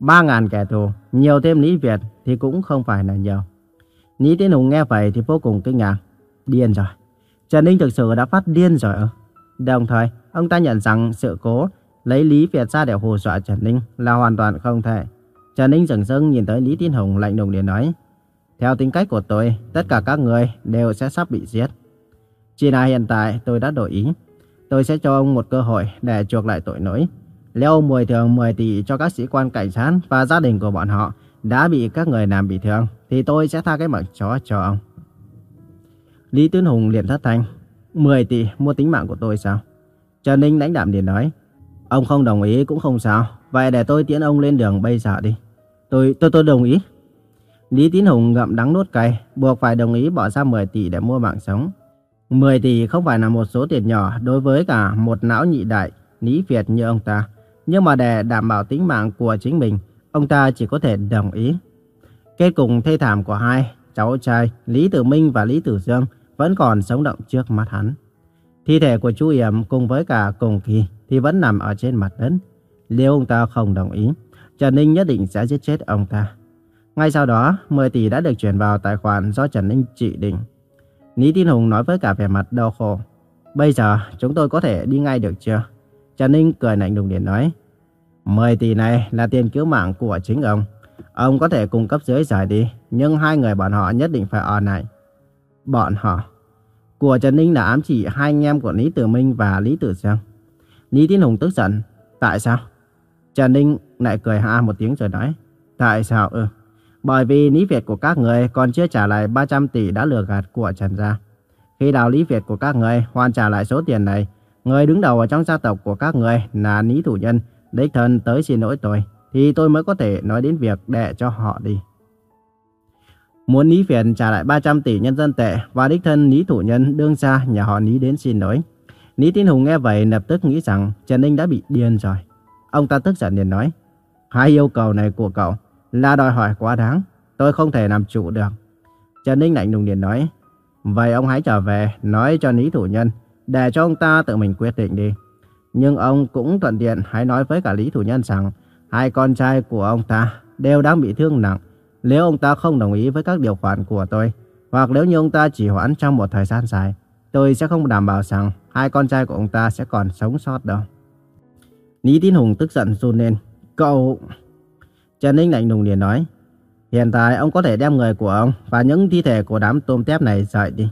Ba ngàn kẻ thù, nhiều thêm Lý Việt thì cũng không phải là nhiều. Lý Tiến Hùng nghe vậy thì vô cùng kinh ngạc. Điên rồi. Trần Ninh thực sự đã phát điên rồi ư? Đồng thời, ông ta nhận rằng sự cố lấy Lý Việt ra để hù dọa Trần Ninh là hoàn toàn không thể. Trần Ninh dừng dưng nhìn tới Lý Tiến Hùng lạnh lùng để nói. Theo tính cách của tôi, tất cả các người đều sẽ sắp bị giết. Chỉ là hiện tại tôi đã đổi ý. Tôi sẽ cho ông một cơ hội để chuộc lại tội lỗi. Nếu ông bồi thường 10 tỷ cho các sĩ quan cảnh sát và gia đình của bọn họ đã bị các người làm bị thương, thì tôi sẽ tha cái mạng chó cho ông. Lý Tuyên Hùng liền thất thanh. 10 tỷ mua tính mạng của tôi sao? Trần Ninh đánh đạm liền nói. Ông không đồng ý cũng không sao. Vậy để tôi tiễn ông lên đường bây giờ đi. Tôi, tôi, tôi đồng ý. Lý Tín Hùng ngậm đắng nuốt cay, buộc phải đồng ý bỏ ra 10 tỷ để mua mạng sống. 10 tỷ không phải là một số tiền nhỏ đối với cả một não nhị đại, Lý Việt như ông ta. Nhưng mà để đảm bảo tính mạng của chính mình, ông ta chỉ có thể đồng ý. Kết cục thê thảm của hai cháu trai Lý Tử Minh và Lý Tử Dương vẫn còn sống động trước mắt hắn. Thi thể của chú Yểm cùng với cả Cùng Kỳ thì vẫn nằm ở trên mặt đất. Nếu ông ta không đồng ý, Trần Ninh nhất định sẽ giết chết ông ta. Ngay sau đó, 10 tỷ đã được chuyển vào tài khoản do Trần Ninh chỉ định. Lý Tín Hùng nói với cả vẻ mặt đau khổ. Bây giờ chúng tôi có thể đi ngay được chưa? Trần Ninh cười lạnh đùng điện nói. 10 tỷ này là tiền cứu mạng của chính ông. Ông có thể cung cấp dưới giải đi, nhưng hai người bọn họ nhất định phải ở lại. Bọn họ. Của Trần Ninh là ám chỉ hai anh em của Lý Tử Minh và Lý Tử Giang. Lý Tiến Hùng tức giận. Tại sao? Trần Ninh lại cười ha một tiếng rồi nói. Tại sao ư? Bởi vì Lý Việt của các người còn chưa trả lại 300 tỷ đã lừa gạt của Trần Gia. Khi nào Lý Việt của các người hoàn trả lại số tiền này, người đứng đầu ở trong gia tộc của các người là Lý Thủ Nhân, đích thân tới xin lỗi tôi, thì tôi mới có thể nói đến việc đệ cho họ đi. Muốn Lý Phiền trả lại 300 tỷ nhân dân tệ và đích thân Lý Thủ Nhân đương ra nhà họ Lý đến xin lỗi. Lý Tín Hùng nghe vậy lập tức nghĩ rằng Trần Ninh đã bị điên rồi. Ông ta tức giận liền nói, hai yêu cầu này của cậu là đòi hỏi quá đáng, tôi không thể làm chủ được. Trần Ninh lạnh lùng liền nói, vậy ông hãy trở về nói cho Lý Thủ Nhân, để cho ông ta tự mình quyết định đi. Nhưng ông cũng thuận tiện hãy nói với cả Lý Thủ Nhân rằng, hai con trai của ông ta đều đang bị thương nặng. Nếu ông ta không đồng ý với các điều khoản của tôi, hoặc nếu như ông ta chỉ hoãn trong một thời gian dài, tôi sẽ không đảm bảo rằng hai con trai của ông ta sẽ còn sống sót đâu. Lý Tín Hùng tức giận run lên. Cậu... Trần Ninh lạnh lùng liền nói. Hiện tại ông có thể đem người của ông và những thi thể của đám tôm tép này rời đi.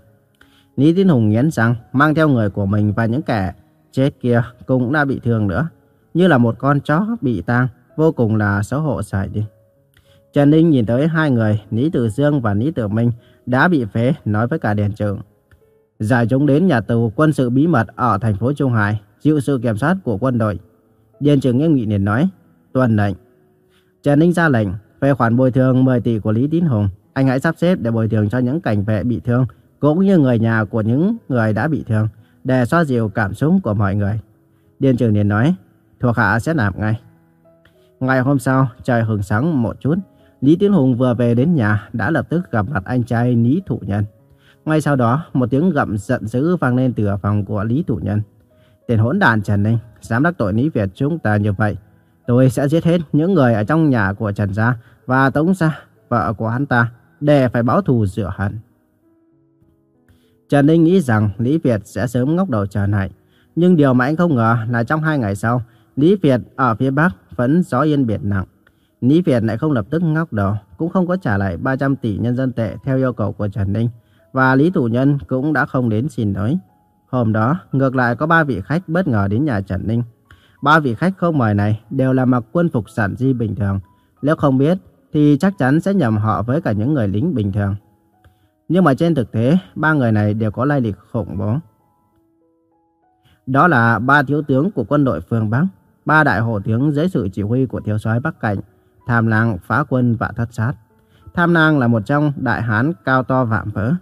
Lý Tín Hùng nghiến rằng mang theo người của mình và những kẻ chết kia cũng đã bị thương nữa. Như là một con chó bị tang, vô cùng là xấu hổ rời đi. Trần Ninh nhìn tới hai người, Lý Tử Dương và Lý Tử Minh đã bị phế, nói với cả Điền Trưởng. Giải chúng đến nhà tù quân sự bí mật ở thành phố Trung Hải, chịu sự kiểm soát của quân đội. Điền Trưởng nghiêm nghị liền nói, Tuần lệnh. Trần Ninh ra lệnh, về khoản bồi thường 10 tỷ của Lý Tín Hùng, anh hãy sắp xếp để bồi thường cho những cảnh vệ bị thương, cũng như người nhà của những người đã bị thương, để xoa dịu cảm xúc của mọi người. Điền Trưởng liền nói, thuộc hạ sẽ làm ngay. Ngày hôm sau, trời hừng sáng một chút, Lý Tiến Hùng vừa về đến nhà đã lập tức gặp mặt anh trai Lý Thủ Nhân. Ngay sau đó, một tiếng gầm giận dữ vang lên từ phòng của Lý Thủ Nhân. Tên hỗn đàn Trần Ninh, dám đắc tội Lý Việt chúng ta như vậy. Tôi sẽ giết hết những người ở trong nhà của Trần Gia và Tống Gia, vợ của hắn ta, để phải báo thù rửa hận. Trần Ninh nghĩ rằng Lý Việt sẽ sớm ngóc đầu trở lại. Nhưng điều mà anh không ngờ là trong hai ngày sau, Lý Việt ở phía Bắc vẫn gió yên biển nặng. Ní Việt lại không lập tức ngóc đầu, cũng không có trả lại 300 tỷ nhân dân tệ theo yêu cầu của Trần Ninh. Và Lý Thủ Nhân cũng đã không đến xin lỗi. Hôm đó, ngược lại có ba vị khách bất ngờ đến nhà Trần Ninh. Ba vị khách không mời này đều là mặc quân phục sản di bình thường. Nếu không biết, thì chắc chắn sẽ nhầm họ với cả những người lính bình thường. Nhưng mà trên thực tế, ba người này đều có lai lịch khủng bố. Đó là ba thiếu tướng của quân đội phương Bắc, ba đại hộ tướng dưới sự chỉ huy của thiếu soái Bắc Cảnh, Tham Lang, Phá Quân và Thất Sát. Tham Lang là một trong đại hán cao to vạm vỡ.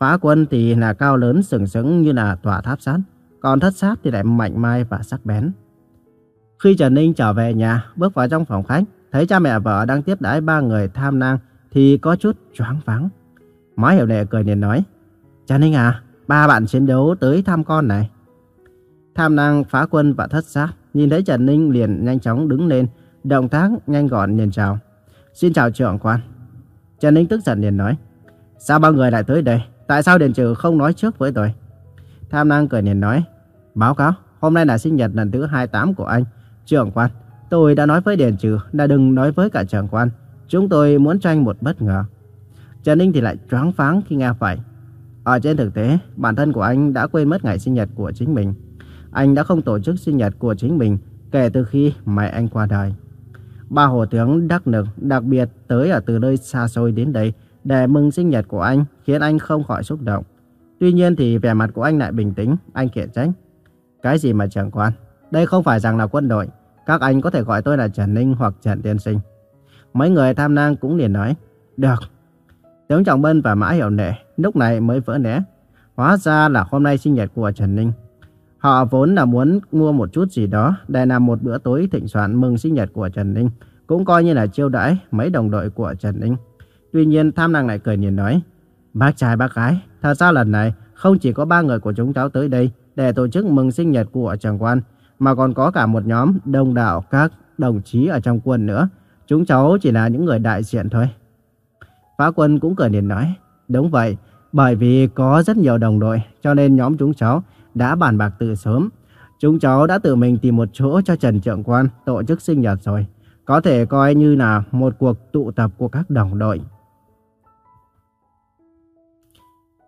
Phá Quân thì là cao lớn sừng sững như là tòa tháp sắt, còn Thất Sát thì lại mạnh mai và sắc bén. Khi Trần Ninh trở về nhà, bước vào trong phòng khách, thấy cha mẹ vợ đang tiếp đãi ba người tham lang thì có chút choáng váng. Má hiểu lệ cười liền nói, Trần Ninh à, ba bạn chiến đấu tới thăm con này. Tham lang phá quân và thất sát, nhìn thấy Trần Ninh liền nhanh chóng đứng lên, động tác nhanh gọn liền chào. Xin chào trưởng quan. Trần Ninh tức giận liền nói, sao ba người lại tới đây? Tại sao Điền Trừ không nói trước với tôi? Tham năng cười liền nói, báo cáo, hôm nay là sinh nhật lần thứ 28 của anh. Trưởng quan, tôi đã nói với Điền Trừ là đừng nói với cả trưởng quan. Chúng tôi muốn cho anh một bất ngờ. Trần Ninh thì lại choáng váng khi nghe vậy. Ở trên thực tế, bản thân của anh đã quên mất ngày sinh nhật của chính mình. Anh đã không tổ chức sinh nhật của chính mình kể từ khi mẹ anh qua đời. Ba hồ tướng đắc lực đặc biệt tới ở từ nơi xa xôi đến đây để mừng sinh nhật của anh khiến anh không khỏi xúc động. Tuy nhiên thì vẻ mặt của anh lại bình tĩnh, anh kiện trách. Cái gì mà trưởng quan? Đây không phải rằng là quân đội. Các anh có thể gọi tôi là Trần Ninh hoặc Trần Tiên Sinh. Mấy người tham năng cũng liền nói. Được, Tướng Trọng Bân và Mã Hiểu Nệ lúc này mới vỡ lẽ. Hóa ra là hôm nay sinh nhật của Trần Ninh. Họ vốn là muốn mua một chút gì đó để làm một bữa tối thịnh soạn mừng sinh nhật của Trần Ninh, cũng coi như là chiêu đãi mấy đồng đội của Trần Ninh. Tuy nhiên tham năng lại cười nhìn nói, bác trai bác gái, thật ra lần này không chỉ có ba người của chúng cháu tới đây để tổ chức mừng sinh nhật của Trần Quan, mà còn có cả một nhóm đông đảo các đồng chí ở trong quân nữa. Chúng cháu chỉ là những người đại diện thôi. Phá quân cũng cười nhìn nói, đúng vậy, bởi vì có rất nhiều đồng đội cho nên nhóm chúng cháu đã bàn bạc từ sớm. Chúng cháu đã tự mình tìm một chỗ cho Trần Trượng Quan tổ chức sinh nhật rồi. Có thể coi như là một cuộc tụ tập của các đồng đội.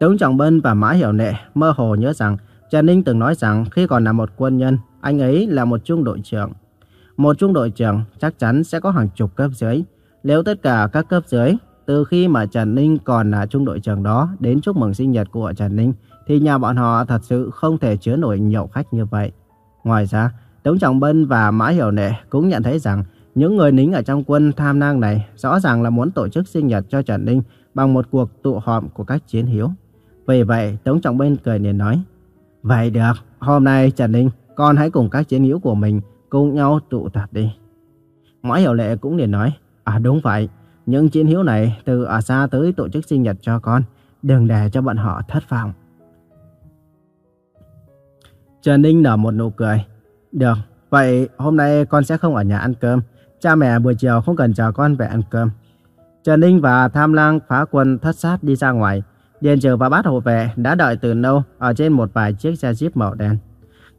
Tống Trọng Bân và Mã Hiểu Nệ mơ hồ nhớ rằng Trần Ninh từng nói rằng khi còn là một quân nhân, anh ấy là một trung đội trưởng. Một trung đội trưởng chắc chắn sẽ có hàng chục cấp dưới. Nếu tất cả các cấp dưới, từ khi mà Trần Ninh còn là trung đội trưởng đó đến chúc mừng sinh nhật của Trần Ninh, thì nhà bọn họ thật sự không thể chứa nổi nhiều khách như vậy. Ngoài ra, Tống Trọng Bân và Mã Hiểu Nệ cũng nhận thấy rằng những người lính ở trong quân tham năng này rõ ràng là muốn tổ chức sinh nhật cho Trần Ninh bằng một cuộc tụ họp của các chiến hiếu. Vì vậy, Tống Trọng Bân cười liền nói, Vậy được, hôm nay Trần Ninh, con hãy cùng các chiến hữu của mình cùng nhau tụ tập đi. Mã Hiểu Lệ cũng liền nói, À đúng vậy, những chiến hữu này từ ở xa tới tổ chức sinh nhật cho con, đừng để cho bọn họ thất vọng. Trần Ninh nở một nụ cười. Được, vậy hôm nay con sẽ không ở nhà ăn cơm. Cha mẹ buổi chiều không cần chờ con về ăn cơm. Trần Ninh và Tham Lang phá quân thất sát đi ra ngoài. Điền Trừ và bát hộ vệ đã đợi từ lâu ở trên một vài chiếc xe jeep màu đen.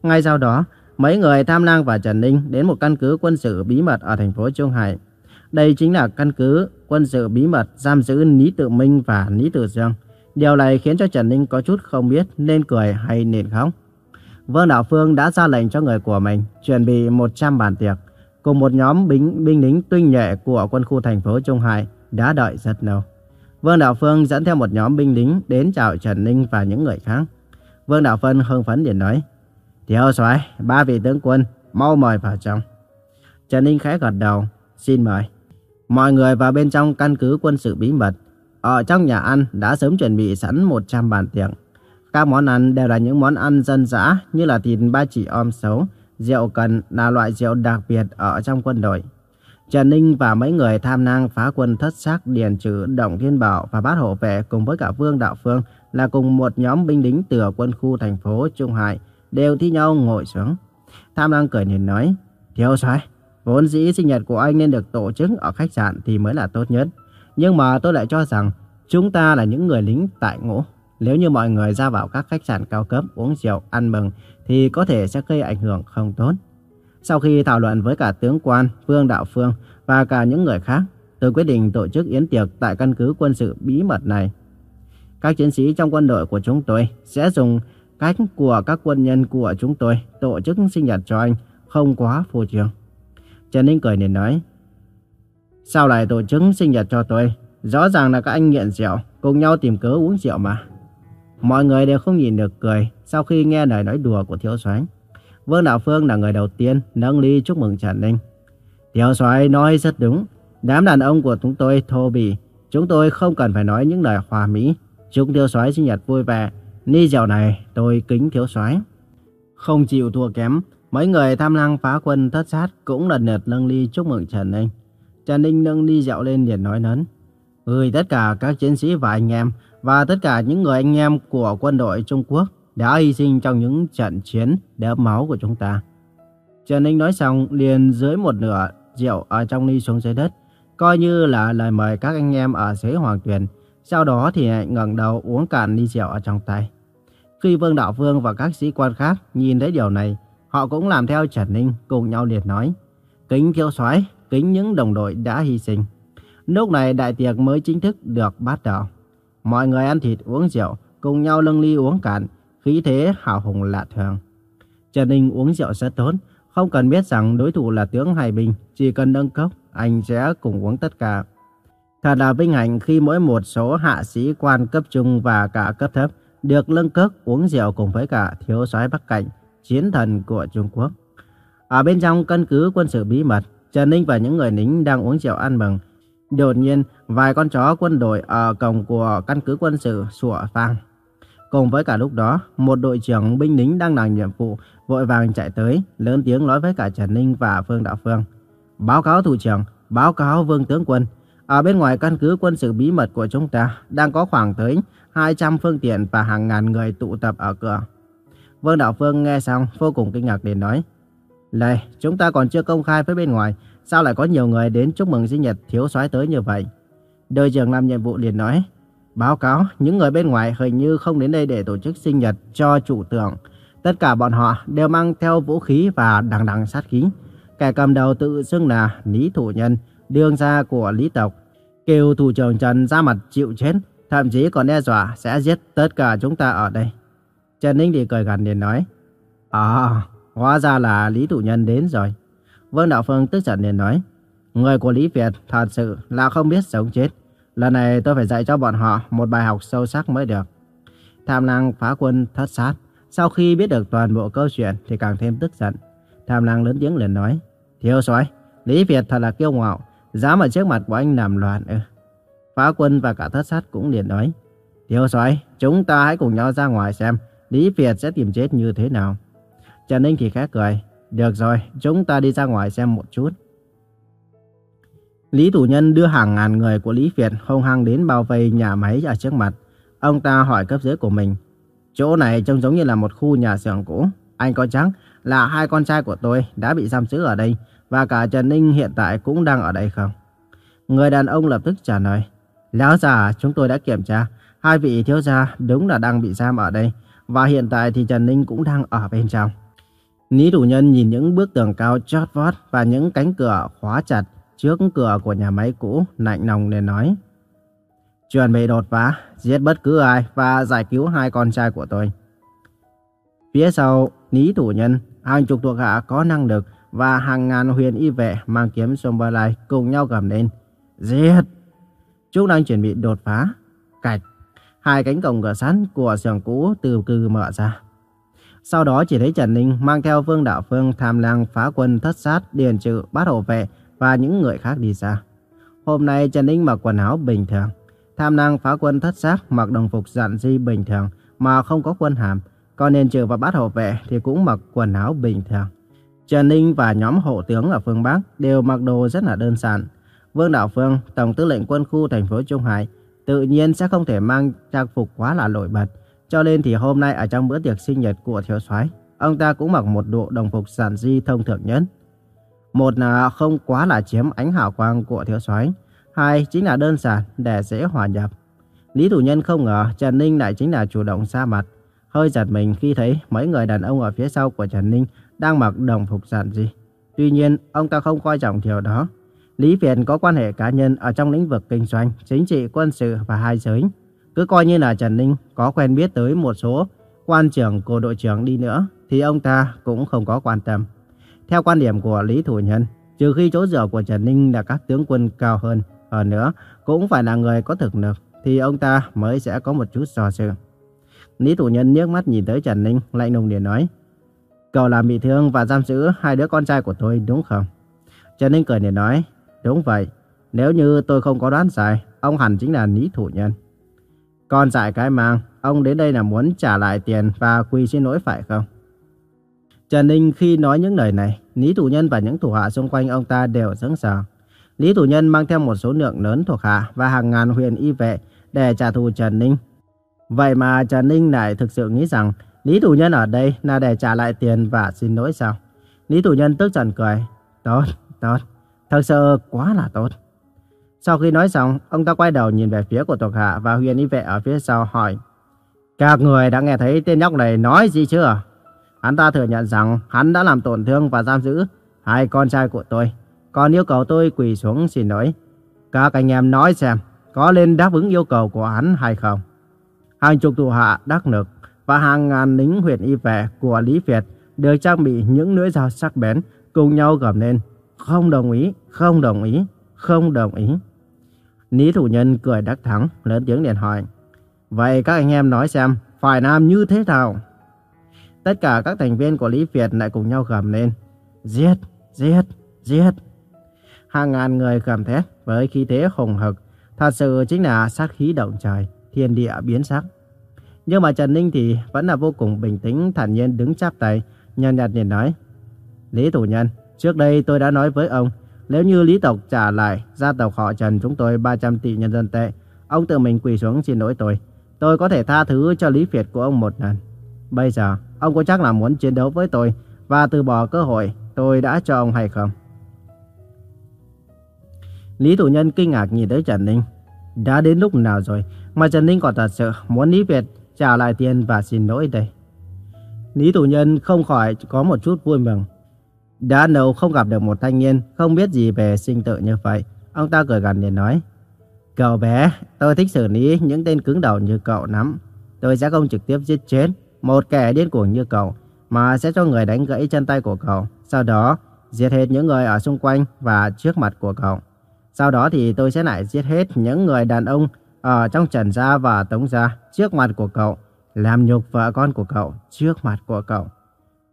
Ngay sau đó, mấy người Tham Lang và Trần Ninh đến một căn cứ quân sự bí mật ở thành phố Trung Hải. Đây chính là căn cứ quân sự bí mật giam giữ Lý Tự Minh và Lý Tự Dương. Điều này khiến cho Trần Ninh có chút không biết nên cười hay nên khóc. Vương Đạo Phương đã ra lệnh cho người của mình chuẩn bị 100 bàn tiệc, cùng một nhóm binh binh lính tinh nhuệ của quân khu thành phố Trung Hải đã đợi rất lâu. Vương Đạo Phương dẫn theo một nhóm binh lính đến chào Trần Ninh và những người khác. Vương Đạo Phân hưng phấn liền nói, Thiếu soái, ba vị tướng quân, mau mời vào trong. Trần Ninh khẽ gật đầu, xin mời. Mọi người vào bên trong căn cứ quân sự bí mật. Ở trong nhà ăn đã sớm chuẩn bị sẵn 100 bàn tiệc. Các món ăn đều là những món ăn dân dã như là thịt ba chỉ om xấu, rượu cần là loại rượu đặc biệt ở trong quân đội. Trần Ninh và mấy người tham năng phá quân thất xác Điền Trừ, Động Thiên Bảo và bát hộ vệ cùng với cả Vương Đạo Phương là cùng một nhóm binh lính từ quân khu thành phố Trung Hải đều thi nhau ngồi xuống. Tham năng cười nhìn nói, Thiếu soái vốn dĩ sinh nhật của anh nên được tổ chức ở khách sạn thì mới là tốt nhất. Nhưng mà tôi lại cho rằng chúng ta là những người lính tại ngũ. Nếu như mọi người ra vào các khách sạn cao cấp uống rượu, ăn mừng thì có thể sẽ gây ảnh hưởng không tốt. Sau khi thảo luận với cả tướng quan, Vương Đạo Phương và cả những người khác, tôi quyết định tổ chức yến tiệc tại căn cứ quân sự bí mật này. Các chiến sĩ trong quân đội của chúng tôi sẽ dùng cách của các quân nhân của chúng tôi tổ chức sinh nhật cho anh, không quá phô trương. Trần Ninh cười nên nói, Sao lại tổ chức sinh nhật cho tôi? Rõ ràng là các anh nghiện rượu, cùng nhau tìm cớ uống rượu mà. Mọi người đều không nhìn được cười sau khi nghe lời nói đùa của thiếu soái. Vương Đạo Phương là người đầu tiên nâng ly chúc mừng Trần Ninh. Thiếu soái nói rất đúng. Đám đàn ông của chúng tôi thô bỉ. Chúng tôi không cần phải nói những lời hòa mỹ. Chúc thiếu soái sinh nhật vui vẻ. Ly rượu này tôi kính thiếu soái. Không chịu thua kém. Mấy người tham lang phá quân thất sát cũng lần lượt nâng ly chúc mừng Trần Ninh. Trần Ninh nâng ly rượu lên liền nói lớn. Gửi tất cả các chiến sĩ và anh em và tất cả những người anh em của quân đội Trung Quốc đã hy sinh trong những trận chiến đẫm máu của chúng ta. Trần Ninh nói xong liền dưới một nửa rượu ở trong ly xuống dưới đất, coi như là lời mời các anh em ở dưới hoàng tuyền. Sau đó thì ngẩng đầu uống cạn ly rượu ở trong tay. Khi Vương Đạo Vương và các sĩ quan khác nhìn thấy điều này, họ cũng làm theo Trần Ninh cùng nhau liệt nói. Kính thiếu soái, kính những đồng đội đã hy sinh. Lúc này đại tiệc mới chính thức được bắt đầu. Mọi người ăn thịt uống rượu, cùng nhau lưng ly uống cạn, khí thế hào hùng lạ thường. Trần Ninh uống rượu rất tốt, không cần biết rằng đối thủ là tướng Hải Bình, chỉ cần nâng cốc, anh sẽ cùng uống tất cả. Thật là vinh hạnh khi mỗi một số hạ sĩ quan cấp trung và cả cấp thấp được lưng cốc uống rượu cùng với cả thiếu soái Bắc Cảnh, chiến thần của Trung Quốc. Ở bên trong căn cứ quân sự bí mật, Trần Ninh và những người lính đang uống rượu ăn mừng. Đột nhiên, vài con chó quân đội ở cổng của căn cứ quân sự sủa vang. Cùng với cả lúc đó, một đội trưởng binh lính đang làm nhiệm vụ vội vàng chạy tới, lớn tiếng nói với cả Trần Ninh và Phương Đạo Phương. Báo cáo thủ trưởng, báo cáo Vương tướng quân. Ở bên ngoài căn cứ quân sự bí mật của chúng ta đang có khoảng tới 200 phương tiện và hàng ngàn người tụ tập ở cửa. Vương Đạo Phương nghe xong vô cùng kinh ngạc liền nói. Lê, chúng ta còn chưa công khai với bên ngoài, sao lại có nhiều người đến chúc mừng sinh nhật thiếu soái tới như vậy? Đội trưởng làm nhiệm vụ liền nói. Báo cáo, những người bên ngoài hình như không đến đây để tổ chức sinh nhật cho chủ tưởng. Tất cả bọn họ đều mang theo vũ khí và đằng đằng sát khí. Kẻ cầm đầu tự xưng là Lý Thủ Nhân, đương gia của Lý Tộc. Kêu thủ trưởng Trần ra mặt chịu chết, thậm chí còn đe dọa sẽ giết tất cả chúng ta ở đây. Trần Ninh thì cười gằn liền nói. À, hóa ra là Lý Thủ Nhân đến rồi. Vương Đạo Phương tức giận liền nói. Người của Lý Việt thật sự là không biết sống chết. Lần này tôi phải dạy cho bọn họ một bài học sâu sắc mới được. Tham lang phá quân thất sát. Sau khi biết được toàn bộ câu chuyện thì càng thêm tức giận. Tham lang lớn tiếng liền nói. Thiếu soái, Lý Việt thật là kiêu ngạo. Dám ở trước mặt của anh làm loạn ư. Phá quân và cả thất sát cũng liền nói. Thiếu soái, chúng ta hãy cùng nhau ra ngoài xem Lý Việt sẽ tìm chết như thế nào. Trần Ninh thì khẽ cười. Được rồi, chúng ta đi ra ngoài xem một chút. Lý Thủ Nhân đưa hàng ngàn người của Lý Việt hung hăng đến bao vây nhà máy ở trước mặt. Ông ta hỏi cấp dưới của mình. Chỗ này trông giống như là một khu nhà xưởng cũ. Anh có chắc là hai con trai của tôi đã bị giam giữ ở đây và cả Trần Ninh hiện tại cũng đang ở đây không? Người đàn ông lập tức trả lời. Lão già, chúng tôi đã kiểm tra. Hai vị thiếu gia đúng là đang bị giam ở đây. Và hiện tại thì Trần Ninh cũng đang ở bên trong. Lý Thủ Nhân nhìn những bức tường cao chót vót và những cánh cửa khóa chặt trước cửa của nhà máy cũ, lạnh nồng nên nói. Chuẩn bị đột phá, giết bất cứ ai và giải cứu hai con trai của tôi. Phía sau, Lý Thủ Nhân, hàng chục thuộc hạ có năng lực và hàng ngàn huyền y vệ mang kiếm Sombalai cùng nhau gầm lên. Giết! Chúng đang chuẩn bị đột phá. Hai cánh cổng cửa sắt của xưởng cũ từ từ mở ra. Sau đó chỉ thấy Trần Ninh mang theo Vương Đạo Phương tham lang phá quân thất sát, điền trự, bát hộ vệ và những người khác đi ra. Hôm nay Trần Ninh mặc quần áo bình thường. Tham lang phá quân thất sát mặc đồng phục dạn di bình thường mà không có quân hàm. Còn điền trừ và bát hộ vệ thì cũng mặc quần áo bình thường. Trần Ninh và nhóm hộ tướng ở phương Bắc đều mặc đồ rất là đơn giản. Vương Đạo Phương, Tổng tư lệnh quân khu thành phố Trung Hải, tự nhiên sẽ không thể mang trang phục quá là nổi bật. Cho nên thì hôm nay ở trong bữa tiệc sinh nhật của thiếu soái, ông ta cũng mặc một bộ đồng phục giản di thông thường nhất. Một là không quá là chiếm ánh hào quang của thiếu soái, hai chính là đơn giản để dễ hòa nhập. Lý Thủ Nhân không ngờ Trần Ninh lại chính là chủ động ra mặt, hơi giật mình khi thấy mấy người đàn ông ở phía sau của Trần Ninh đang mặc đồng phục giản dị. Tuy nhiên, ông ta không coi trọng điều đó. Lý Việt có quan hệ cá nhân ở trong lĩnh vực kinh doanh, chính trị, quân sự và hai giới. Cứ coi như là Trần Ninh có quen biết tới một số quan trưởng cô đội trưởng đi nữa, thì ông ta cũng không có quan tâm. Theo quan điểm của Lý Thủ Nhân, trừ khi chỗ dựa của Trần Ninh là các tướng quân cao hơn, hơn nữa cũng phải là người có thực lực, thì ông ta mới sẽ có một chút do dự. Lý Thủ Nhân nhếch mắt nhìn tới Trần Ninh, lạnh lùng để nói, Cậu làm bị thương và giam giữ hai đứa con trai của tôi đúng không? Trần Ninh cười để nói, đúng vậy, nếu như tôi không có đoán sai, ông hẳn chính là Lý Thủ Nhân. Còn dại cái mang, ông đến đây là muốn trả lại tiền và quy xin lỗi phải không? Trần Ninh khi nói những lời này, Lý Thủ Nhân và những thủ hạ xung quanh ông ta đều sững sờ. Lý Thủ Nhân mang theo một số lượng lớn thuộc hạ và hàng ngàn huyền y vệ để trả thù Trần Ninh. Vậy mà Trần Ninh lại thực sự nghĩ rằng Lý Thủ Nhân ở đây là để trả lại tiền và xin lỗi sao? Lý Thủ Nhân tức giận cười. Tốt, tốt, thật sự quá là tốt. Sau khi nói xong, ông ta quay đầu nhìn về phía của thuộc hạ và huyền y vệ ở phía sau hỏi. Các người đã nghe thấy tên nhóc này nói gì chưa? Hắn ta thừa nhận rằng hắn đã làm tổn thương và giam giữ hai con trai của tôi. Còn yêu cầu tôi quỳ xuống xin lỗi. Các anh em nói xem, có nên đáp ứng yêu cầu của hắn hay không? Hàng chục tù hạ đắc lực và hàng ngàn lính huyện y vệ của Lý Việt được trang bị những lưỡi dao sắc bén cùng nhau gầm lên. Không đồng ý, không đồng ý, không đồng ý. Lý thủ nhân cười đắc thắng, lớn tiếng liền hỏi. Vậy các anh em nói xem, phải làm như thế nào? Tất cả các thành viên của Lý Việt lại cùng nhau gầm lên. Giết, giết, giết. Hàng ngàn người gầm thét với khí thế hùng hực, thật sự chính là sát khí động trời, thiên địa biến sắc. Nhưng mà Trần Ninh thì vẫn là vô cùng bình tĩnh, thản nhiên đứng chắp tay, nhàn nhạt nhìn nói. Lý Thủ Nhân, trước đây tôi đã nói với ông, nếu như Lý tộc trả lại gia tộc họ Trần chúng tôi 300 tỷ nhân dân tệ, ông tự mình quỳ xuống xin lỗi tôi. Tôi có thể tha thứ cho Lý Việt của ông một lần. Bây giờ, ông có chắc là muốn chiến đấu với tôi và từ bỏ cơ hội tôi đã cho ông hay không? Lý Thủ Nhân kinh ngạc nhìn tới Trần Ninh. Đã đến lúc nào rồi mà Trần Ninh còn thật sự muốn Lý Việt trả lại tiền và xin lỗi đây. Lý Thủ Nhân không khỏi có một chút vui mừng. Đã lâu không gặp được một thanh niên không biết gì về sinh tự như vậy. Ông ta cười gần để nói. Cậu bé, tôi thích xử lý những tên cứng đầu như cậu lắm. Tôi sẽ không trực tiếp giết chết một kẻ điên cuồng như cậu, mà sẽ cho người đánh gãy chân tay của cậu. Sau đó, giết hết những người ở xung quanh và trước mặt của cậu. Sau đó thì tôi sẽ lại giết hết những người đàn ông ở trong Trần Gia và Tống Gia trước mặt của cậu, làm nhục vợ con của cậu trước mặt của cậu.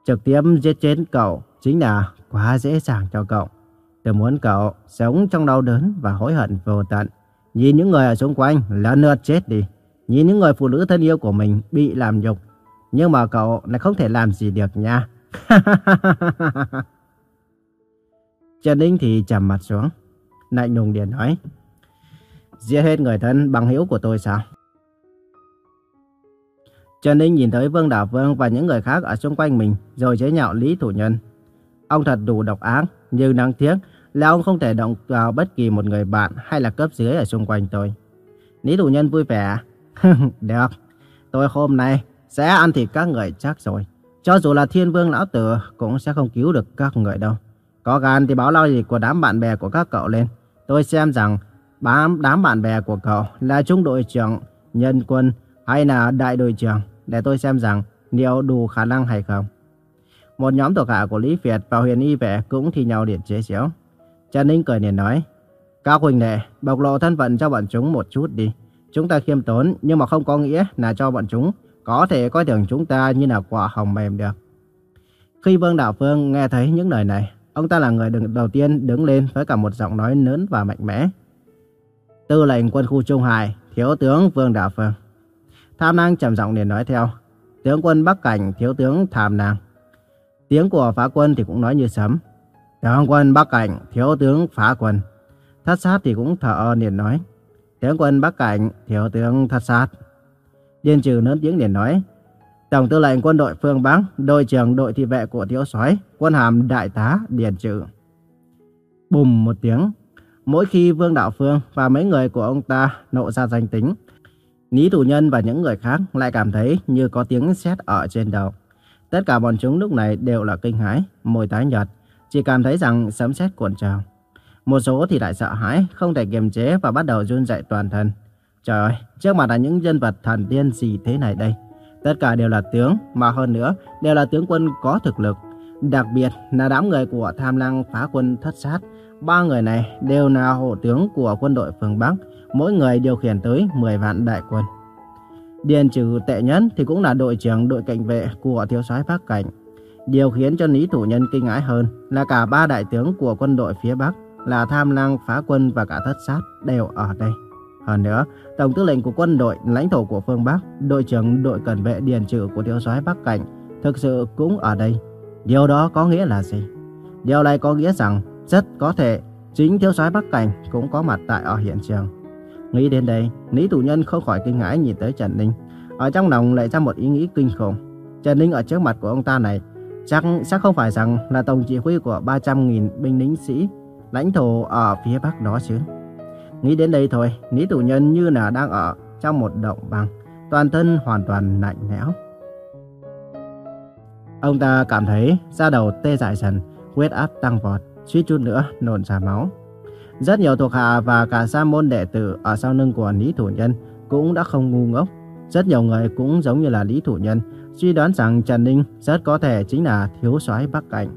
Trực tiếp giết chết cậu chính là quá dễ dàng cho cậu. Tôi muốn cậu sống trong đau đớn và hối hận vô tận. Nhìn những người ở xung quanh lần lượt chết đi. Nhìn những người phụ nữ thân yêu của mình bị làm nhục. Nhưng mà cậu lại không thể làm gì được nha. Trần Ninh thì trầm mặt xuống. Lạnh nhùng điện nói. Giết hết người thân bằng hữu của tôi sao? Trần Ninh nhìn thấy Vương Đạo Vương và những người khác ở xung quanh mình rồi chế nhạo Lý Thủ Nhân. Ông thật đủ độc ác, nhưng đáng tiếc là ông không thể động vào bất kỳ một người bạn hay là cấp dưới ở xung quanh tôi. Lý Thủ Nhân vui vẻ. Được, tôi hôm nay sẽ ăn thịt các người chắc rồi. Cho dù là thiên vương lão tử cũng sẽ không cứu được các người đâu. Có gan thì báo lao gì của đám bạn bè của các cậu lên. Tôi xem rằng đám, đám bạn bè của cậu là trung đội trưởng, nhân quân hay là đại đội trưởng. Để tôi xem rằng liệu đủ khả năng hay không. Một nhóm thuộc hạ của Lý Việt và huyền y vệ cũng thi nhau điện chế xéo. Trần Ninh cười liền nói. Các huynh đệ, bộc lộ thân phận cho bọn chúng một chút đi. Chúng ta khiêm tốn nhưng mà không có nghĩa là cho bọn chúng có thể coi thường chúng ta như là quả hồng mềm được. Khi Vương Đạo Phương nghe thấy những lời này, ông ta là người đầu tiên đứng lên với cả một giọng nói lớn và mạnh mẽ. Tư lệnh quân khu Trung Hải, Thiếu tướng Vương Đạo Phương. Tham Năng trầm giọng liền nói theo. Tướng quân Bắc Cảnh, Thiếu tướng Tham Năng. Tiếng của phá quân thì cũng nói như sấm. Tướng quân Bắc Cảnh, Thiếu tướng phá quân. Thất sát thì cũng thở ơ liền nói. Tướng quân Bắc Cảnh, Thiếu tướng thất sát. Điền trừ lớn tiếng liền nói. Tổng tư lệnh quân đội phương Bắc, đội trưởng đội thị vệ của thiếu soái, quân hàm đại tá Điền trừ. Bùm một tiếng, mỗi khi Vương Đạo Phương và mấy người của ông ta nộ ra danh tính, Lý Thủ Nhân và những người khác lại cảm thấy như có tiếng sét ở trên đầu. Tất cả bọn chúng lúc này đều là kinh hãi, môi tái nhợt, chỉ cảm thấy rằng sấm sét cuộn trào. Một số thì lại sợ hãi, không thể kiềm chế và bắt đầu run rẩy toàn thân. Trời ơi, trước mặt là những nhân vật thần tiên gì thế này đây? Tất cả đều là tướng, mà hơn nữa đều là tướng quân có thực lực. Đặc biệt là đám người của tham lăng phá quân thất sát. Ba người này đều là hộ tướng của quân đội phương Bắc, mỗi người điều khiển tới 10 vạn đại quân. Điền trừ tệ nhất thì cũng là đội trưởng đội cảnh vệ của thiếu soái Bắc Cảnh. Điều khiến cho Lý Thủ Nhân kinh ngãi hơn là cả ba đại tướng của quân đội phía Bắc là Tham Lang, Phá Quân và cả Thất Sát đều ở đây. Hơn nữa, Tổng tư lệnh của quân đội lãnh thổ của phương Bắc, đội trưởng đội cận vệ điền trừ của thiếu soái Bắc Cảnh thực sự cũng ở đây. Điều đó có nghĩa là gì? Điều này có nghĩa rằng rất có thể chính thiếu soái Bắc Cảnh cũng có mặt tại ở hiện trường. Nghĩ đến đây, Lý tù Nhân không khỏi kinh ngãi nhìn tới Trần Ninh. Ở trong lòng lại ra một ý nghĩ kinh khủng. Trần Ninh ở trước mặt của ông ta này, chắc chắc không phải rằng là tổng chỉ huy của 300.000 binh lính sĩ lãnh thổ ở phía Bắc đó chứ. Nghĩ đến đây thôi, Lý tù Nhân như là đang ở trong một động băng, toàn thân hoàn toàn lạnh lẽo. Ông ta cảm thấy da đầu tê dại dần, huyết áp tăng vọt, suýt chút nữa nôn ra máu. Rất nhiều thuộc hạ và cả sa môn đệ tử ở sau lưng của Lý Thủ Nhân cũng đã không ngu ngốc. Rất nhiều người cũng giống như là Lý Thủ Nhân, suy đoán rằng Trần Ninh rất có thể chính là thiếu soái Bắc Cảnh.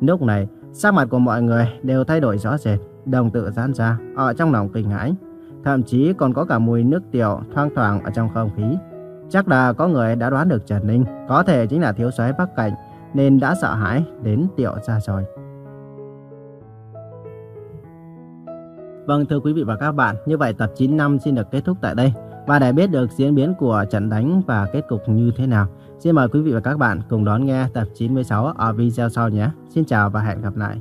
Lúc này, sắc mặt của mọi người đều thay đổi rõ rệt, đồng tự giãn ra ở trong lòng kinh hãi. Thậm chí còn có cả mùi nước tiểu thoang thoảng ở trong không khí. Chắc là có người đã đoán được Trần Ninh có thể chính là thiếu soái Bắc Cảnh nên đã sợ hãi đến tiểu ra rồi. Vâng thưa quý vị và các bạn, như vậy tập 95 xin được kết thúc tại đây. Và để biết được diễn biến của trận đánh và kết cục như thế nào, xin mời quý vị và các bạn cùng đón nghe tập 96 ở video sau nhé. Xin chào và hẹn gặp lại.